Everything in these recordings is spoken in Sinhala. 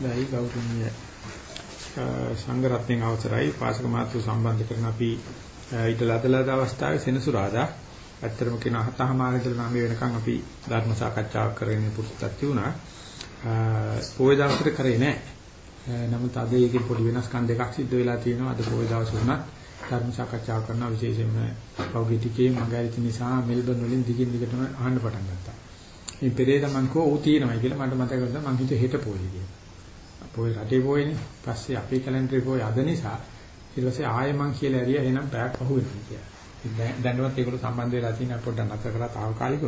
දෛ ගෞරවනීය සංඝ රත්නයේ අවසරයි පාසක මාතෘ සම්බන්ධ කරන අපි ඊට ලදලද අවස්ථාවේ සෙනසුරාදා ඇත්තටම කියන හතහමාර ඉඳලා නම් වෙනකන් අපි ධර්ම සාකච්ඡාවක් කරගෙන පුරුද්දක් තියුණා. පොයේ දවසට කරේ නැහැ. නමුත් අද ඒකේ පොඩි වෙනස්කම් දෙකක් සිද්ධ වෙලා තියෙනවා. අද පොයේ දවසේ උනත් ධර්ම සාකච්ඡාවක් කරන විශේෂයෙන්ම පෞගේ ටිකේ මගහැරිච්ච නිසා මෙල්බන් වලින් දිගින් දිගටම අහන්න පටන් ගත්තා. මේ පෙරේද මං කෝ ඌ තියෙනවයි කියලා මට මතක වුණා මං හිතුවේ හෙට පොයේ කියලා. පොයේ රටේ පොයේනේ. පස්සේ අපේ කැලෙන්ඩරේ පොයේ අද නිසා ඊට පස්සේ ආයෙ මං කියලා ඇරියා එහෙනම් පැයක් පහුවෙනවා කියලා. දැන්වත් ඒකට සම්බන්ධ වෙලා තියෙන පොඩ්ඩක් නැතර කරලා తాවකාලිකව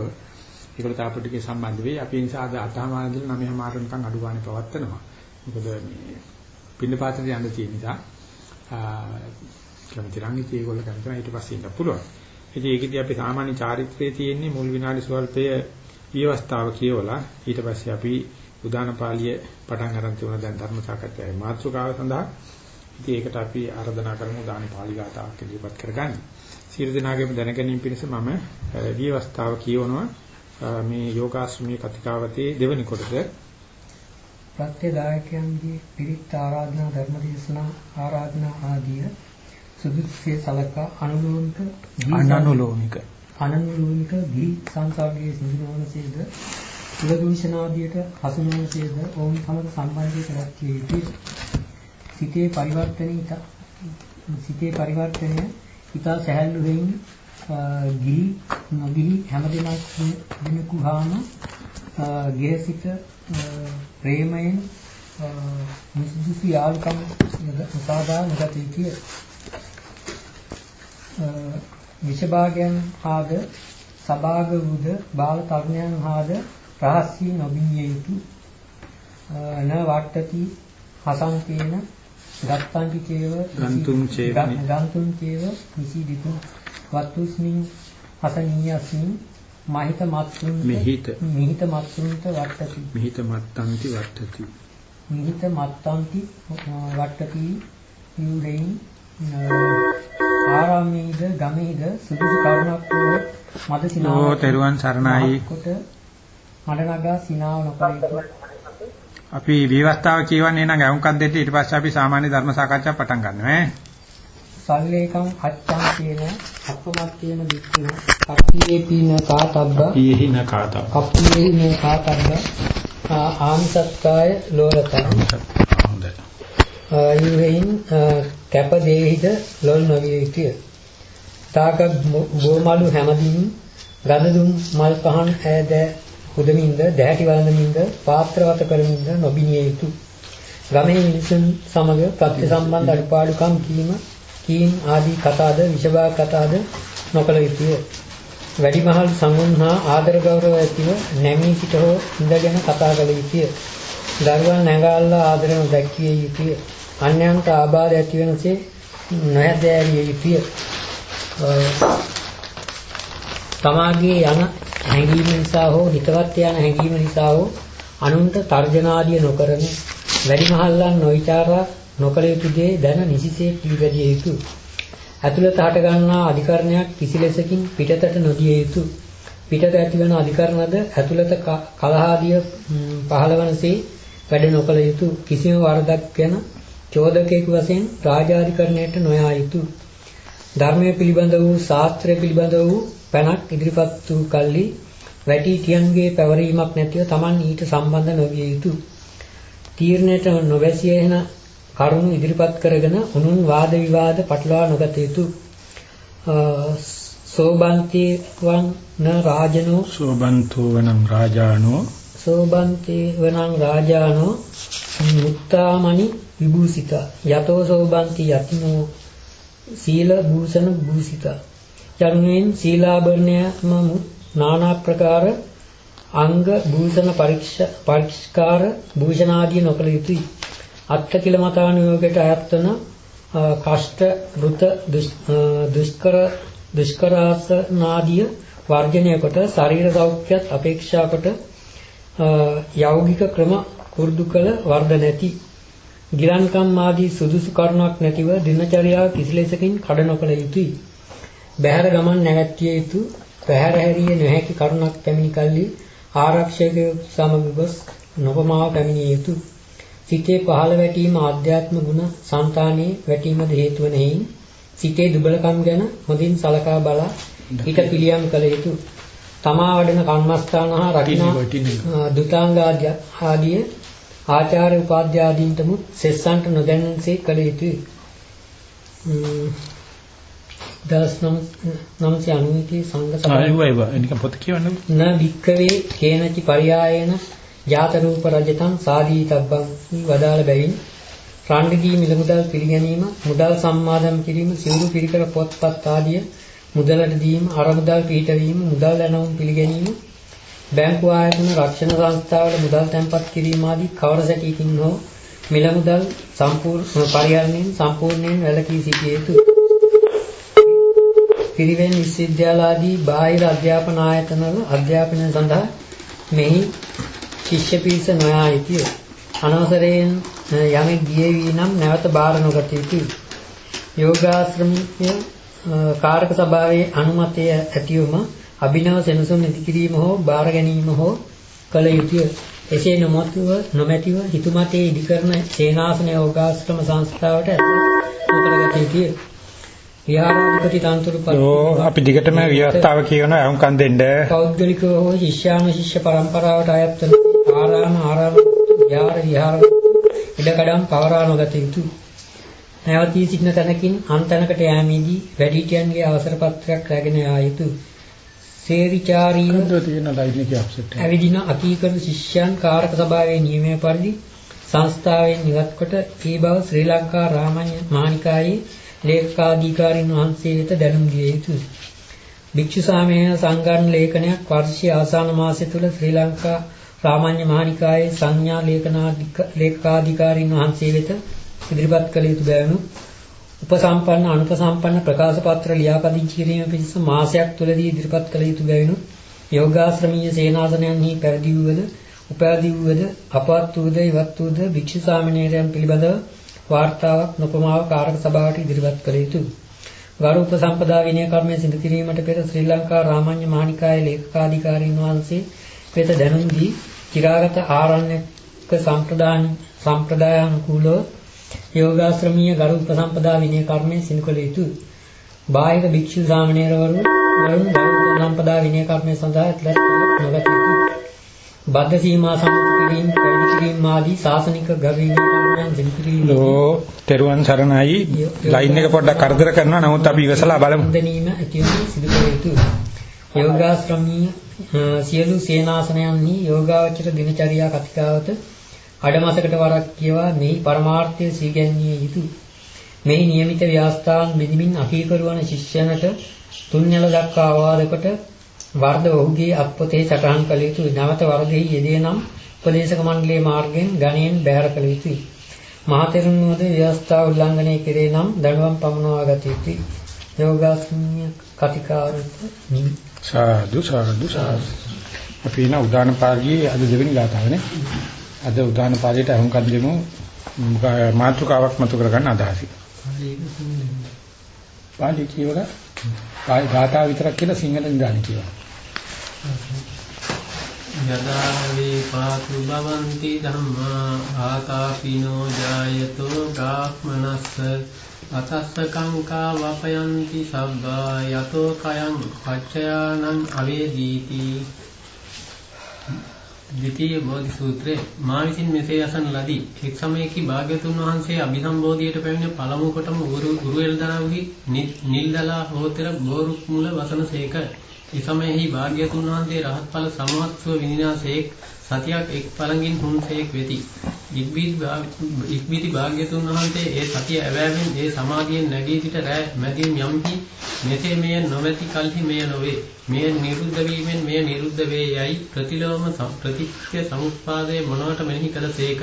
ඒකට තාප ටිකේ සම්බන්ධ වෙයි. අපි ඒ නිසා අද අතමානදල නමේ මාරණකම් අඩු ගන්න පවත්නවා. මොකද මේ පින්න පාත්‍රය යන්න තියෙන නිසා කැමති නම් ඉතින් ඒගොල්ලෝ කැමති ඊට පස්සේ ඉන්න පුළුවන්. ඉතින් ඒකදී අපි සාමාන්‍ය චාරිත්‍රයේ තියෙන්නේ මුල් විනාඩි ස්වල්පයේ විවස්ථාව කියවලා ඊට පස්සේ අපි උදාන පාළිය පටන් ගන්න තියෙන දැන් ධර්ම සාකච්ඡාවේ මාතෘකාව සඳහා ඉතින් ඒකට අපි ආරාධනා කරමු උදාන පාළි ගාතාවක් ඉදිරිපත් කරගන්න. සියලු දෙනාගේම දැනගැනීම පිණිස මම විවස්ථාව කියවනවා. මේ යෝගාශ්‍රමී කතිකාවතේ දෙවනි කොටස. ප්‍රත්‍යදායකයන්ගේ පිරිත් ආරාධනා ධර්ම දේශනා ආරාධනා ආදිය සුදුස්සේ සලකා අනුලෝමික අනනුලෝමික. අනනුලෝමික ගිහි සංසර්ගයේ සිදුවනසේද කුලදූෂණාදියට හසු නොවනසේද ඔවුන් සමග සම්බන්ධය කරගතිය යුතුය. සිතේ පරිවර්තනය සිතේ පරිවර්තනය ඉතා සැහැල්ලු වෙමින් ගිහි නොගිහි හැමදෙනාක් දිනකුහාම ගෙහසිත ප්‍රේමයෙන් මුසුසු යාල්කම් සාදා නොගත යුතුය. විෂභාගයන් හාද සභාග වූද බාල තරුණයන් හාද රහස්‍ය නොබිනිය යුතු න වට්ටති හසන්තේන ගත්තන්ති චේව ගන්තුම් චේව ගන්තුම් චේව නිසීදිතු වත්තුස්මින් හසනීයස්මින් මහිත මත්තුන් මිහිත. මිහිත මත්තුන්ට වට්ටති. මිහිත මත්තන්ති වට්ටති. මිහිත මත්තන්ති වට්ටති යුරෙන් ආරාමේද ගමේද සුදුසු කරුණක් වූ මද සිනාව තෙරුවන් සරණයි. කොට මඩ නගා සිනාව නොකර අපි විවස්ථාව කියවන්නේ නම් අහුම්කම් දෙන්න ඊට පස්සේ අපි සාමාන්‍ය ධර්ම සාකච්ඡා පටන් ගන්නවා ඈ. සල්ලේකම් අච්ඡං කියන අපමත් කියන වික්‍රම කප්පියේ පින කාතබ්බ ඊහි න කාතබ්බ. කප්පියේ නේ කාතබ්බ ආංසත්කාය ලෝලතං හොඳයි යුහෙයින් කැප දෙහිද ලොල් නොවිය යුතුය. තාක ගෝමලු හැමදින් ගඳදුම් මල් පහන් ඈද උදමින්ද දැහැටි වළඳමින්ද පාත්‍රවත කරමින්ද නොබිනිය යුතුය. ගමේ මිනිසුන් සමග ප්‍රත්‍ය සම්බන්ධ අඩපාඩුකම් කීම කීම් ආදී කතාද විෂභා කතාද නොකළ යුතුය. වැඩිමහල් සංගුණ හා ආදර ගෞරව ඇතිව නැමී සිට හෝ ඉඳගෙන කතා කළ යුතුය. දරුවන් නැගාල්ලා ආදර නොදැක්විය යුතුය. අන්‍යයන්ට ආබාධ ඇති වෙනසේ නොහැදෑරිය යුතුය. තමාගේ යන හැඟීම නිසා හෝ හිතවත් යන හැඟීම නිසා හෝ අනුන්ට තර්ජනාදිය නොකරන වැඩිමහල්ලන් නොවිචාරා නොකළ යුතු දේ දැන නිසිසේ පිළිපැදිය යුතුය. ඇතුළත හට ගන්නා අධිකරණයක් කිසිලෙසකින් පිටතට නොදිය යුතුය. පිටත ඇතිවන අධිකරණද ඇතුළත කලහාදිය පහළවනසේ වැඩ නොකළ යුතුය. කිසිම වරදක් ගැන චෝදකයෙකු වශයෙන් රාජාධිකරණයට නොයා යුතුය. ධර්මයේ පිළිබඳ වූ ශාස්ත්‍රය පිළිබඳ වූ පැනක් ඉදිරිපත් වූ කල්ලි වැටි තියන්ගේ පැවරීමක් නැතිව Taman ඊට සම්බන්ධ නොවිය යුතුය. තීරණයට නොවැසිය එන කරුණු ඉදිරිපත් කරගෙන උනුන් වාද විවාද පටලවා නොගත යුතුය. සෝබන්ති වන් රාජනෝ සෝබන්තෝ වනං රාජානෝ සෝබන්තේ වනං රාජානෝ මුත්තාමණි විභූසිත යතෝ සෝබන්ති යතිනෝ සීල භූෂණ භූසිත යනුවෙන් සීලාභරණයම නානා ප්‍රකාර අංග භූෂණ පරික්ෂකාර භූෂණ ආදී නොකළ යුතුයි. අත්ත කිලමතානුയോഗයට අයත් වන කෂ්ට වෘත දුෂ්කර දුෂ්කරාසනාදිය වර්ජනය කොට ශරීර සෞඛ්‍යත් අපේක්ෂා කොට යෞගික ක්‍රම කුරුදු කළ වර්ධ නැති ගිලන්කම් ආදී සුදුසු කරුණක් නැතිව දිනචරියා කිසිලෙසකින් කඩ නොකළ යුතුය බහැර ගමන් නැවැත්විය යුතු පැහැර හැරිය නොහැකි කරුණක් පැමිණි කල්ලි ආරක්ෂකයෙකු සමග ගොස් නොපමාව පැමිණිය යුතුය. සිතේ පහළ වැටීම ආධ්‍යාත්ම ගුණ సంతානයේ වැටීමද හේතු වන හේයින් සිතේ දුබලකම් ගැන හොඳින් සලකා බලා ඊට පිළියම් කළ යුතු තමා වඩන කර්මස්ථාන හා රකින්න දුතාංග ආදී ආචාර්ය උපාධ්‍ය ආදීන්ටම සෙස්සන්ට නොදැනෙන්සේ කළ යුතුයි. දස් 990 සංඝ සභාව පොත කියවන්න න වික්කවේ කේනචි පරියායන ජාත රූප රජතං සාදී තබ්බං වදාළ බැවින් රාණ්ඩගී මිල මුදල් පිළිගැනීම මුදල් සම්මාදම් කිරීම සිවුරු පිරිකර පොත්පත් ආදිය මුදලට දීම අරමුදල් පිහිටවීම මුදල් දැනුම් පිළිගැනීම බැංකු ආයතන රක්ෂණ සංස්ථාවල මුදල් තැන්පත් කිරීම ආදී කවර සැටියකින් හෝ මිල මුදල් සම්පූර්ණ පරිහරණයෙන් සම්පූර්ණයෙන් වැළකී සිටිය යුතුය. පිරිවෙන් විශ්වවිද්‍යාල ආදී බාහිර අධ්‍යාපන ආයතනවල අධ්‍යාපනය සඳහා මෙහි ශිෂ්‍ය පිරිස නොයා යුතුය. අනවසරයෙන් යමෙක් ගියේ වී නම් නැවත බාර නොගත යුතුය. යෝගාශ්‍රමයේ කාරක සභාවේ අනුමැතිය ඇතිවම අභිනව සෙනසුන් නැති කිරීම හෝ බාර ගැනීම හෝ කළ යුතුය. එසේ නොමැතිව නොමැතිව හිතුමතේ ඉදිකරන සේනාසන යෝගාශ්‍රම සංස්ථාවට ඇතුළත් යුතුය. විහාරාධිපති තන්තුරු අපි දිගටම ව්‍යවස්ථාව කියන අහුම්කම් දෙන්න. පෞද්ගලිකව හෝ ශිෂ්‍යානුශිෂ්‍ය පරම්පරාවට අයත් වන ආරාම ආරාම විහාර විහාර ඉඩකඩම් පවරා නොගත යුතුය. නැවතී සිටින තැනකින් අන්තනකට යෑමේදී වැඩිහිටියන්ගේ අවසර පත්‍රයක් රැගෙන යා යුතුය. සේවිචාරීව ඇවිදින අකීකරු ශිෂ්‍යයන් කාරක සභාවේ නියමය පරිදි සංස්ථාවෙන් ඉවත් කොට ඒ බව ශ්‍රී ලංකා රාමඤ්ඤ මානිකායේ ලේඛකාධිකාරින් වහන්සේ වෙත දැනුම් දිය යුතුය. භික්ෂු සාමයේ සංගණන ලේඛනයක් වර්ෂීය ආසන්න මාසය තුල ශ්‍රී ලංකා රාමඤ්ඤ මානිකායේ සංඥා ලේඛකාධිකාරින් වහන්සේ වෙත ඉදිරිපත් කළ යුතු බැවිනු උපසම්පන්න අනුපසම්පන්න ප්‍රකාශ පත්‍ර ලියාපදිංචි කිරීම පිණිස මාසයක් තුලදී ඉදිරිපත් කළ යුතු බැවිනු යෝගාශ්‍රමීය සේනාසනයන්හි පැවිදි වූද උපාදී වූද අපවත් වූද ඉවත් වූද භික්ෂු සාමණේරයන් පිළිබඳව වාර්තාවක් නොපමාව කාරක සභාවට ඉදිරිපත් කළ යුතුය. ගරු උපසම්පදා විනය කර්මය සිදු කිරීමට පෙර ශ්‍රී ලංකා රාමඤ්ඤ මහනිකායේ ලේකකාධිකාරීන් වහන්සේ වෙත දැනුම් දී චිරාගත ආරණ්‍යක සම්ප්‍රදාන සම්ප්‍රදායානුකූලව යෝගාශ්‍රමීය ගරු උපසම්පදා විනය කර්මය සිදු කළ යුතුය. බාහිර භික්ෂු සාමණේරවරුන් වරුන් ගරු උපසම්පදා විනය කර්මය සඳහා ඇතුළත් නොගත යුතුය. බද්ධ සීමා සම්පූර්ණ කිරීම, පැවිදි කිරීම ආදී ශාසනික ගවීන කර්මයන් සිදු කිරීම. ලෝ තෙරුවන් සරණයි. ලයින් එක පොඩ්ඩක් කරදර කරනවා. නමුත් අපි ඉවසලා බලමු. දැනීම ඇතිවෙන සිදු කළ යුතුය. යෝගාශ්‍රමීය සියලු සේනාසනයන්හි යෝගාවචර දිනචරියා කතිකාවත අඩමසකට වරක් කියවා මෙහි පරමාර්ථය සීගැන්විය යුතුය. මෙහි નિયમિત ව්‍යවස්ථාන් බෙදමින් අකීකරු වන ශිෂ්‍යයන්ට තුන්යල දක්වා අවවාද කොට වර්ධ ඔහුගේ අත්පොතේ සටහන් කළ යුතුය. නැවත වර්ධෙහි යෙදේ නම් උපදේශක මණ්ඩලයේ මාර්ගයෙන් ගණයෙන් බැහැර කළ යුතුය. මහතෙරුන්වද ව්‍යවස්ථා උල්ලංඝනය කෙරේ නම් දඬුවම් පමුණවා ගත යුතුය. යෝගාස්මිය කතිකාරත සාදු සාදු සාදු අපි න උදාන පාළියේ අද දෙවෙනි ගාතාවනේ අද උදාන පාළියට අහුම්කම් දෙමු මාතෘකාවක් මතු කරගන්න අදහසයි. පාළි කියවලා පාළි ගාථා විතරක් කියලා සිංහලෙන් දාන්න කියලා. යදාවේ පාතු භවಂತಿ ධම්මා ආතාපිනෝ ජායතෝ ගාක්මනස්ස අතස්ස කංකා වපයන්ති සබ්බා යතෝ කයං පච්චයානං අවේදීති. ද්විතීය බෝධි සූත්‍රයේ. මා විසින් මෙසේ අසන ලදී. එක් සමයකී භාග්‍යතුන් වහන්සේ අභිසම්බෝධියට පැමිණ පළමු කොටම ගුරු ගුරු එල්දනාවගේ නිල්දලා හෝතර බෝරු මුල වසනසේක ඒ සමයෙහි භාග්‍යතුන් වහන්සේ රහත් ඵල සමවත්ව විනිනාසේක් සතියක් එක් පළඟින් හුන්සේක් වෙති. ඉක්බිති භාග්‍යතුන් වහන්සේ ඒ සතිය ඇවෑමෙන් ඒ සමාධියෙන් නැගී සිට රැ මැදින් යම්හි මෙසේ මෙය නොමැති කල්හි මෙය නොවේ. මෙය නිරුද්ධ වීමෙන් මෙය නිරුද්ධ වේ යයි ප්‍රතිලෝම ප්‍රතික්ෂ්‍ය සමුප්පාදයේ මොනවට මෙහි කළසේක.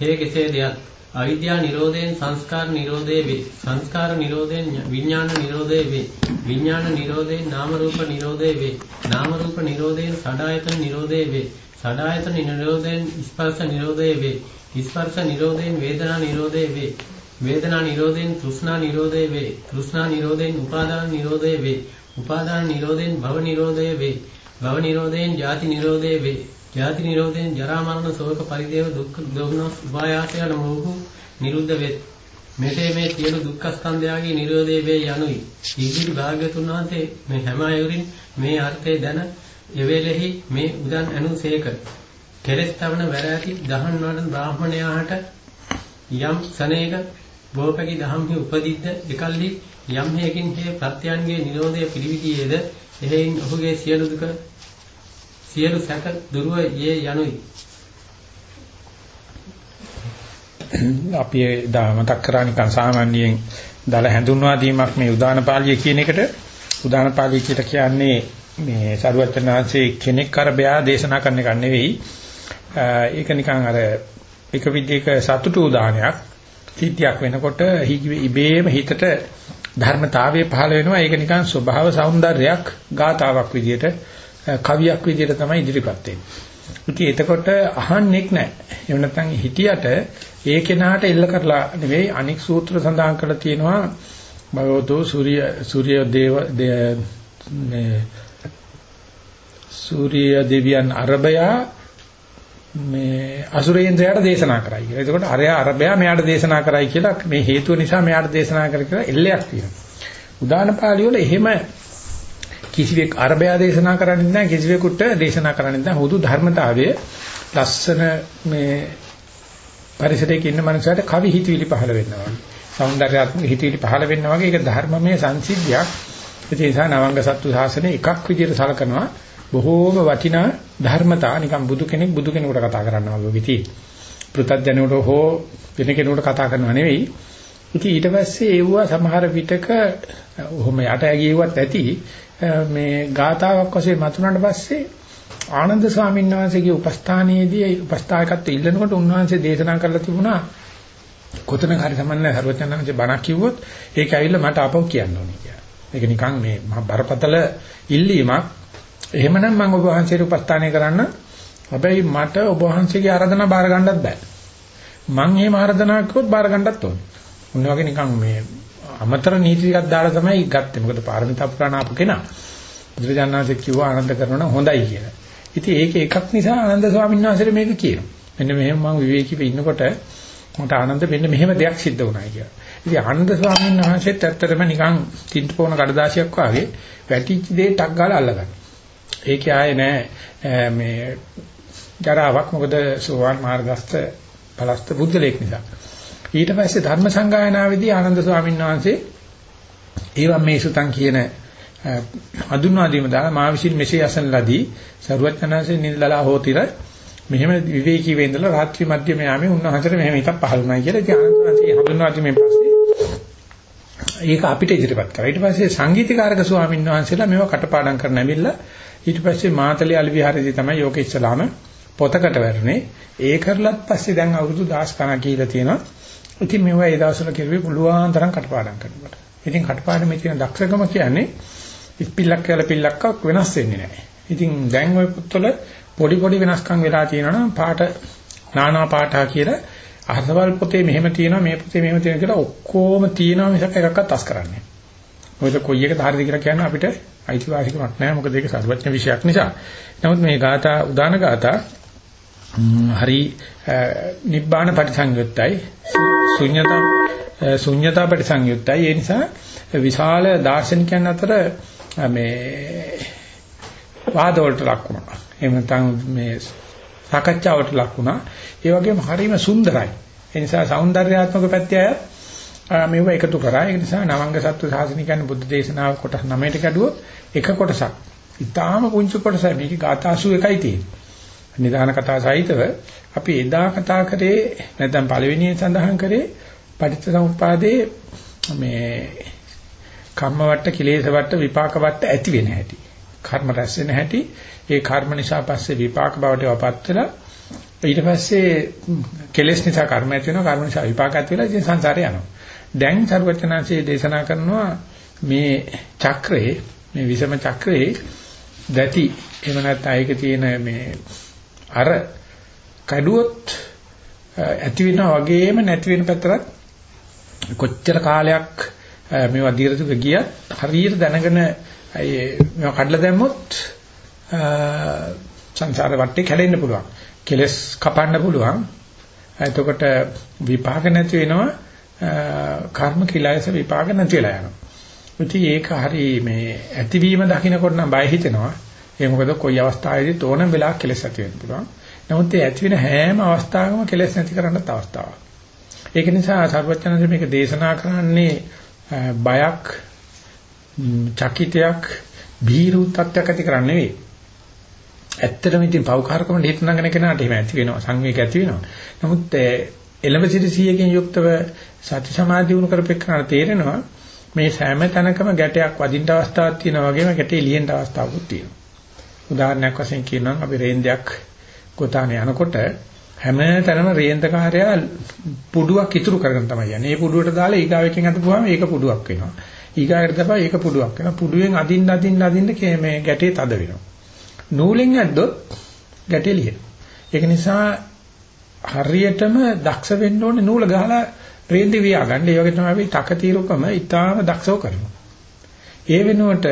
හේ කෙසේදයක් අවිද්‍යා නිරෝධයෙන් සංස්කාර නිරෝධය වේ. සංස්කාර නිරෝධයෙන් විඥාන නිරෝධය වේ. විඥාන නිරෝධයෙන් නාම රූප නිරෝධය වේ. නාම රූප නිරෝධයෙන් සඩායතන නිරෝධය වේ. සඩායතන නිරෝධයෙන් ස්පර්ශ නිරෝධය වේ. ස්පර්ශ නිරෝධයෙන් වේදනා නිරෝධය වේ. වේදනා නිරෝධයෙන් තෘෂ්ණා නිරෝධය වේ. තෘෂ්ණා නිරෝධයෙන් උපාදාන නිරෝධය වේ. උපාදාන නිරෝධයෙන් භව නිරෝධය වේ. භව නිරෝධයෙන් ජාති නිරෝධය වේ. ජාති නිරෝධයෙන් ජරා මරණ ශෝක පරිදේව දුක්ඛ දෝමනස් උපායාසයන මොහු නිරුද්ධ වේ. මෙසේ මේ සියලු දුක්ඛ ස්කන්ධයන්ගේ නිරෝධය වේ යනුයි. ඉදිරි භාග්‍යතුන් වහන්සේ මේ හැම අයුරින් මේ අර්ථය දැන එවේලෙහි මේ උදන් අනුසේක. කෙලස් තවන වැර ඇති දහන් වඩන බ්‍රාහ්මණයාට යම් සනේක බෝපකි දහම්හි උපදිද්ද එකල්හි යම් හේකින් හේ ප්‍රත්‍යයන්ගේ නිරෝධය පිළිවිදියේද එහෙයින් ඔහුගේ සියලු දුක සියලු සැක දුරව යේ යනුයි. අපි දා මතක් කරා නිකන් සාමාන්‍යයෙන් දල හැඳුන්වා දීමක් මේ උදාන පාළිය කියන එකට. උදාන පාළිය කියලා කියන්නේ මේ සරුවචනාංශේ කෙනෙක් කරබයා දේශනා කරන එක නෙවෙයි. ඒක නිකන් අර එක විදිහක සතුටු උදානයක්. සිද්ධියක් වෙනකොට ඉබේම හිතට ධර්මතාවයේ පහළ වෙනවා. ඒක නිකන් ස්වභාව సౌందර්යයක් ගාතාවක් විදිහට කවියක් විදිහට තමයි ඉදිරිපත් වෙන්නේ. ඉතින් එතකොට අහන්නෙක් නැහැ. එහෙම නැත්නම් හිතියට ඒ කෙනාට එල්ල කරලා නෙවෙයි අනික් සූත්‍ර සඳහන් කරලා තියෙනවා භගවතෝ සූර්ය සූර්ය දේව මේ සූර්ය දෙවියන් අරබයා මේ අසුරේන්ද්‍රයාට දේශනා කරයි කියලා. එතකොට අරයා අරබයා මෙයාට දේශනා කරයි කියලා මේ හේතුව නිසා මෙයාට දේශනා කර කියලා එල්ලයක් තියෙනවා. උදාන පාළි වල එහෙම කිසිවෙක් අරබය දේශනා කරන්නේ නැහැ කිසිවෙකුට දේශනා කරන්නේ නැහැ. හුදු ධර්මතාවය ලස්සන මේ පරිසරයක ඉන්න මනුස්සයට කවි හිතවිලි පහළ වෙනවා. වගේ సౌందర్యාත්මක හිතවිලි පහළ වෙනවා වගේ ඒක ධර්මමය සංසිද්ධියක්. ඒ නිසා නවංග සත්තු සාසනය එකක් විදියට සලකනවා. බොහෝම වටිනා ධර්මතා. නිකන් බුදු කෙනෙක් බුදු කෙනෙකුට කතා කරනවා වගේ තියෙන. පෘථග්ජනෙකුට හෝ වෙන කෙනෙකුට කතා කරනවා නෙවෙයි. ඉතින් ඊට පස්සේ ඒවුවා සමහර විටක ඔහොම යට ඇගියුවත් ඇති මේ ගාතාවක් වශයෙන් මතුනට පස්සේ ආනන්ද ස්වාමීන් වහන්සේගේ උපස්ථානයේදී උපස්ථායකත්වය ඉල්ලනකොට උන්වහන්සේ දේශනා කරලා තිබුණා කොතන හරි සම්මන්න හරවචනන්සේ බණක් කිව්වොත් ඒක ඇවිල්ලා මට අපව කියන්න ඕනේ කියලා. ඒක නිකන් මේ මහ බරපතල ඉල්ලීමක්. එහෙමනම් මම ඔබ වහන්සේට උපස්ථානය කරන්න. හැබැයි මට ඔබ වහන්සේගේ ආරාධනා බාර ගන්නත් බෑ. මං එහෙම ආරාධනා කළොත් බාර ගන්නත් ඕනේ. උන් වගේ නිකන් මේ අමතර නීති ටිකක් දාලා තමයි ගත්තේ. මොකද පාරමිතා පුරාණ ආපු කෙනා. බුදුරජාණන් වහන්සේ කිව්වා ආනන්ද කරනවා හොඳයි කියලා. ඉතින් ඒක එකක් නිසා ආනන්ද ස්වාමීන් වහන්සේට මේක කියනවා. මෙන්න මෙහෙම මම විවේකීව ඉන්නකොට මට ආනන්ද මෙන්න මෙහෙම දෙයක් සිද්ධ වුණා කියලා. ඉතින් ආනන්ද ස්වාමීන් වහන්සේත් ඇත්තටම නිකන් තින්ට පොන කඩදාසියක් වාගේ වැටිච්ච දේ ටක් ගාලා අල්ලගන්න. ඒකේ ආයේ නෑ මේ ජරාවක් මොකද සෝවාන් මාර්ගස්ත බලස්ත බුද්ධලේක් නිසා. ඊට පස්සේ ධර්ම සංගායනාවේදී ආනන්ද ස්වාමීන් වහන්සේ ඒවම් මේ සුතං කියන හඳුන්වා දීම දාලා මා විසින් මෙසේ අසන ලදී සරුවචනාංශේ නිල්දලා හෝතිර මෙහෙම විවේකී වෙඳලා රාත්‍රී මධ්‍යම යාමේ උන්වහන්සේට මෙහෙම හිතක් පහළ වුණා කියලා ඉතින් ආනන්දවංශේ හඳුන්වා දීමෙන් පස්සේ ඒක අපිට ඉදිරිපත් කරා. ඊට පස්සේ සංගීතකාරක ස්වාමීන් වහන්සේලා මේව කටපාඩම් කරන්න ඇවිල්ලා ඊට පස්සේ මාතලේ අලි විහාරයේදී තමයි යෝග ඉස්ලාම පොතකට වැටුනේ. ඒ කරලත් පස්සේ දැන් අවුරුදු 10 කණක් කියලා තියෙනවා. ඉතින් මේවා ඒ දවස්වල කිරුවේ පුළුවන් තරම් කටපාඩම් කරනකොට. ඉතින් කටපාඩමේ තියෙන දක්ෂකම කියන්නේ ඉස්පිල්ලක් කියලා පිල්ලක්ක් වෙනස් වෙන්නේ නැහැ. ඉතින් දැන් ওই පුත්වල පොඩි පොඩි වෙනස්කම් වෙලා තියෙනවා නම් පාට නානා පාඨා කියලා අහසවල් පොතේ මෙහෙම තියෙනවා මේ පොතේ මෙහෙම තියෙනවා කියලා ඔක්කොම තියෙනවා මිසක් එකක්වත් අස් කරන්නේ. මොකද කොයි එකද හරිද කියලා කියන්න අපිට අයිතිවාසිකමක් නැහැ මොකද ඒක සර්වඥ විෂයක් නිසා. නමුත් මේ ગાථා උදාන ગાථා හරි නිබ්බාන පරිසංයුත්තයි ශුන්‍යතා ශුන්‍යතා පරිසංයුත්තයි ඒ නිසා විශාල දාර්ශනිකයන් අතර මේ වාදවලට ලක් වුණා. එහෙම නැත්නම් මේ සාකච්ඡාවට ලක් වුණා. ඒ වගේම හරිම සුන්දරයි. ඒ නිසා సౌందర్యාත්මක පැත්ත අය මේව එකතු කරා. ඒ නිසා නවංග සත්ව සාසනිකයන් බුද්ධ දේශනාව කොටස් 9ට කැඩුවොත් එක කොටසක්. ඊටාම පුංචි කොටසයි. මේකේ ગાථා 81යි තියෙන්නේ. නිදාන කතා සහිතව අපි එදා කතා කරේ නැත්නම් පළවෙනියෙන් සඳහන් කරේ පටිච්චසමුප්පාදේ මේ කම්ම වට කිලේශ වට විපාක වට ඇති වෙන හැටි. කර්ම රැස් වෙන හැටි. ඒ කර්ම නිසා පස්සේ විපාක බවට වපත් වෙලා ඊට පස්සේ කෙලෙස් නිසා කර්ම ඇති වෙනවා. කර්ම නිසා විපාක ඇති වෙලා ඉතින් සංසාරේ යනවා. දැන් සර්වචනාංශයේ දේශනා කරනවා මේ චක්‍රේ මේ විසම චක්‍රේ දැති එහෙම නැත්නම් ඒක තියෙන මේ අර කඩුවොත් ඇති වෙනා වගේම නැති වෙන පැත්තට කොච්චර කාලයක් මේවා දීර්ඝ ගියත් හරියට දැනගෙන මේවා කඩලා දැම්මොත් සංසාර වටේ කැඩෙන්න පුළුවන්. කෙලස් කපන්න පුළුවන්. එතකොට විපාක නැති වෙනවා කර්ම කිලයස විපාක නැති වෙලා යනවා. ඉතින් ඒක හරි මේ ඇතිවීම දකින්නකොට නම් බය හිතෙනවා. ඒ මොකද කොයි අවස්ථාවේදී තෝරන වෙලාවක කෙලස් ඇති වෙන්න පුළුවන්. නමුත් ඒ ඇති වෙන හැම අවස්ථාවකම කෙලස් නැති කරන්නත් අවස්ථාවක්. ඒක නිසා සර්වඥාන්සේ මේක දේශනා කරන්නේ බයක් චකිතයක් බීරු තත්ත්වයක් ඇති කරන්නේ නෙවෙයි. ඇත්තටම ඉතින් පෞකාරකම හේතු නගන කෙනාට එහෙම ඇති වෙනවා සංවේග ඇති වෙනවා. නමුත් එළඹ සිට 100කින් යුක්තව සති සමාධි වුණ කරපෙන්නාට තේරෙනවා මේ සෑම තැනකම ගැටයක් වදින්න අවස්ථාවක් තියෙනවා වගේම ගැටේ ලියෙන්න අවස්ථාවකුත් තියෙනවා. උදාහරණයක් වශයෙන් කියනවා අපි රේන්දයක් ගොතානේ යනකොට හැම තැනම රේන්දකාරයා පුඩුවක් ඉතුරු කරගෙන තමයි යන්නේ. මේ පුඩුවට දාලා ඊගාවෙකින් අතපුවාම ඒක පුඩුවක් වෙනවා. ඊගාවට තමයි ඒක පුඩුවක් වෙනවා. පුඩුවෙන් අදින්න අදින්න අදින්න මේ ගැටේ තද වෙනවා. නූලෙන් ඇද්දොත් ගැටේ ලියෙනවා. ඒක නිසා හරියටම දක්ෂ වෙන්න ඕනේ නූල ගහලා රේන්දි වියා ගන්න. ඒ වගේ තමයි අපි තකතිරුකම ඊටාම දක්ෂව කරනවා. ඒ වෙනුවට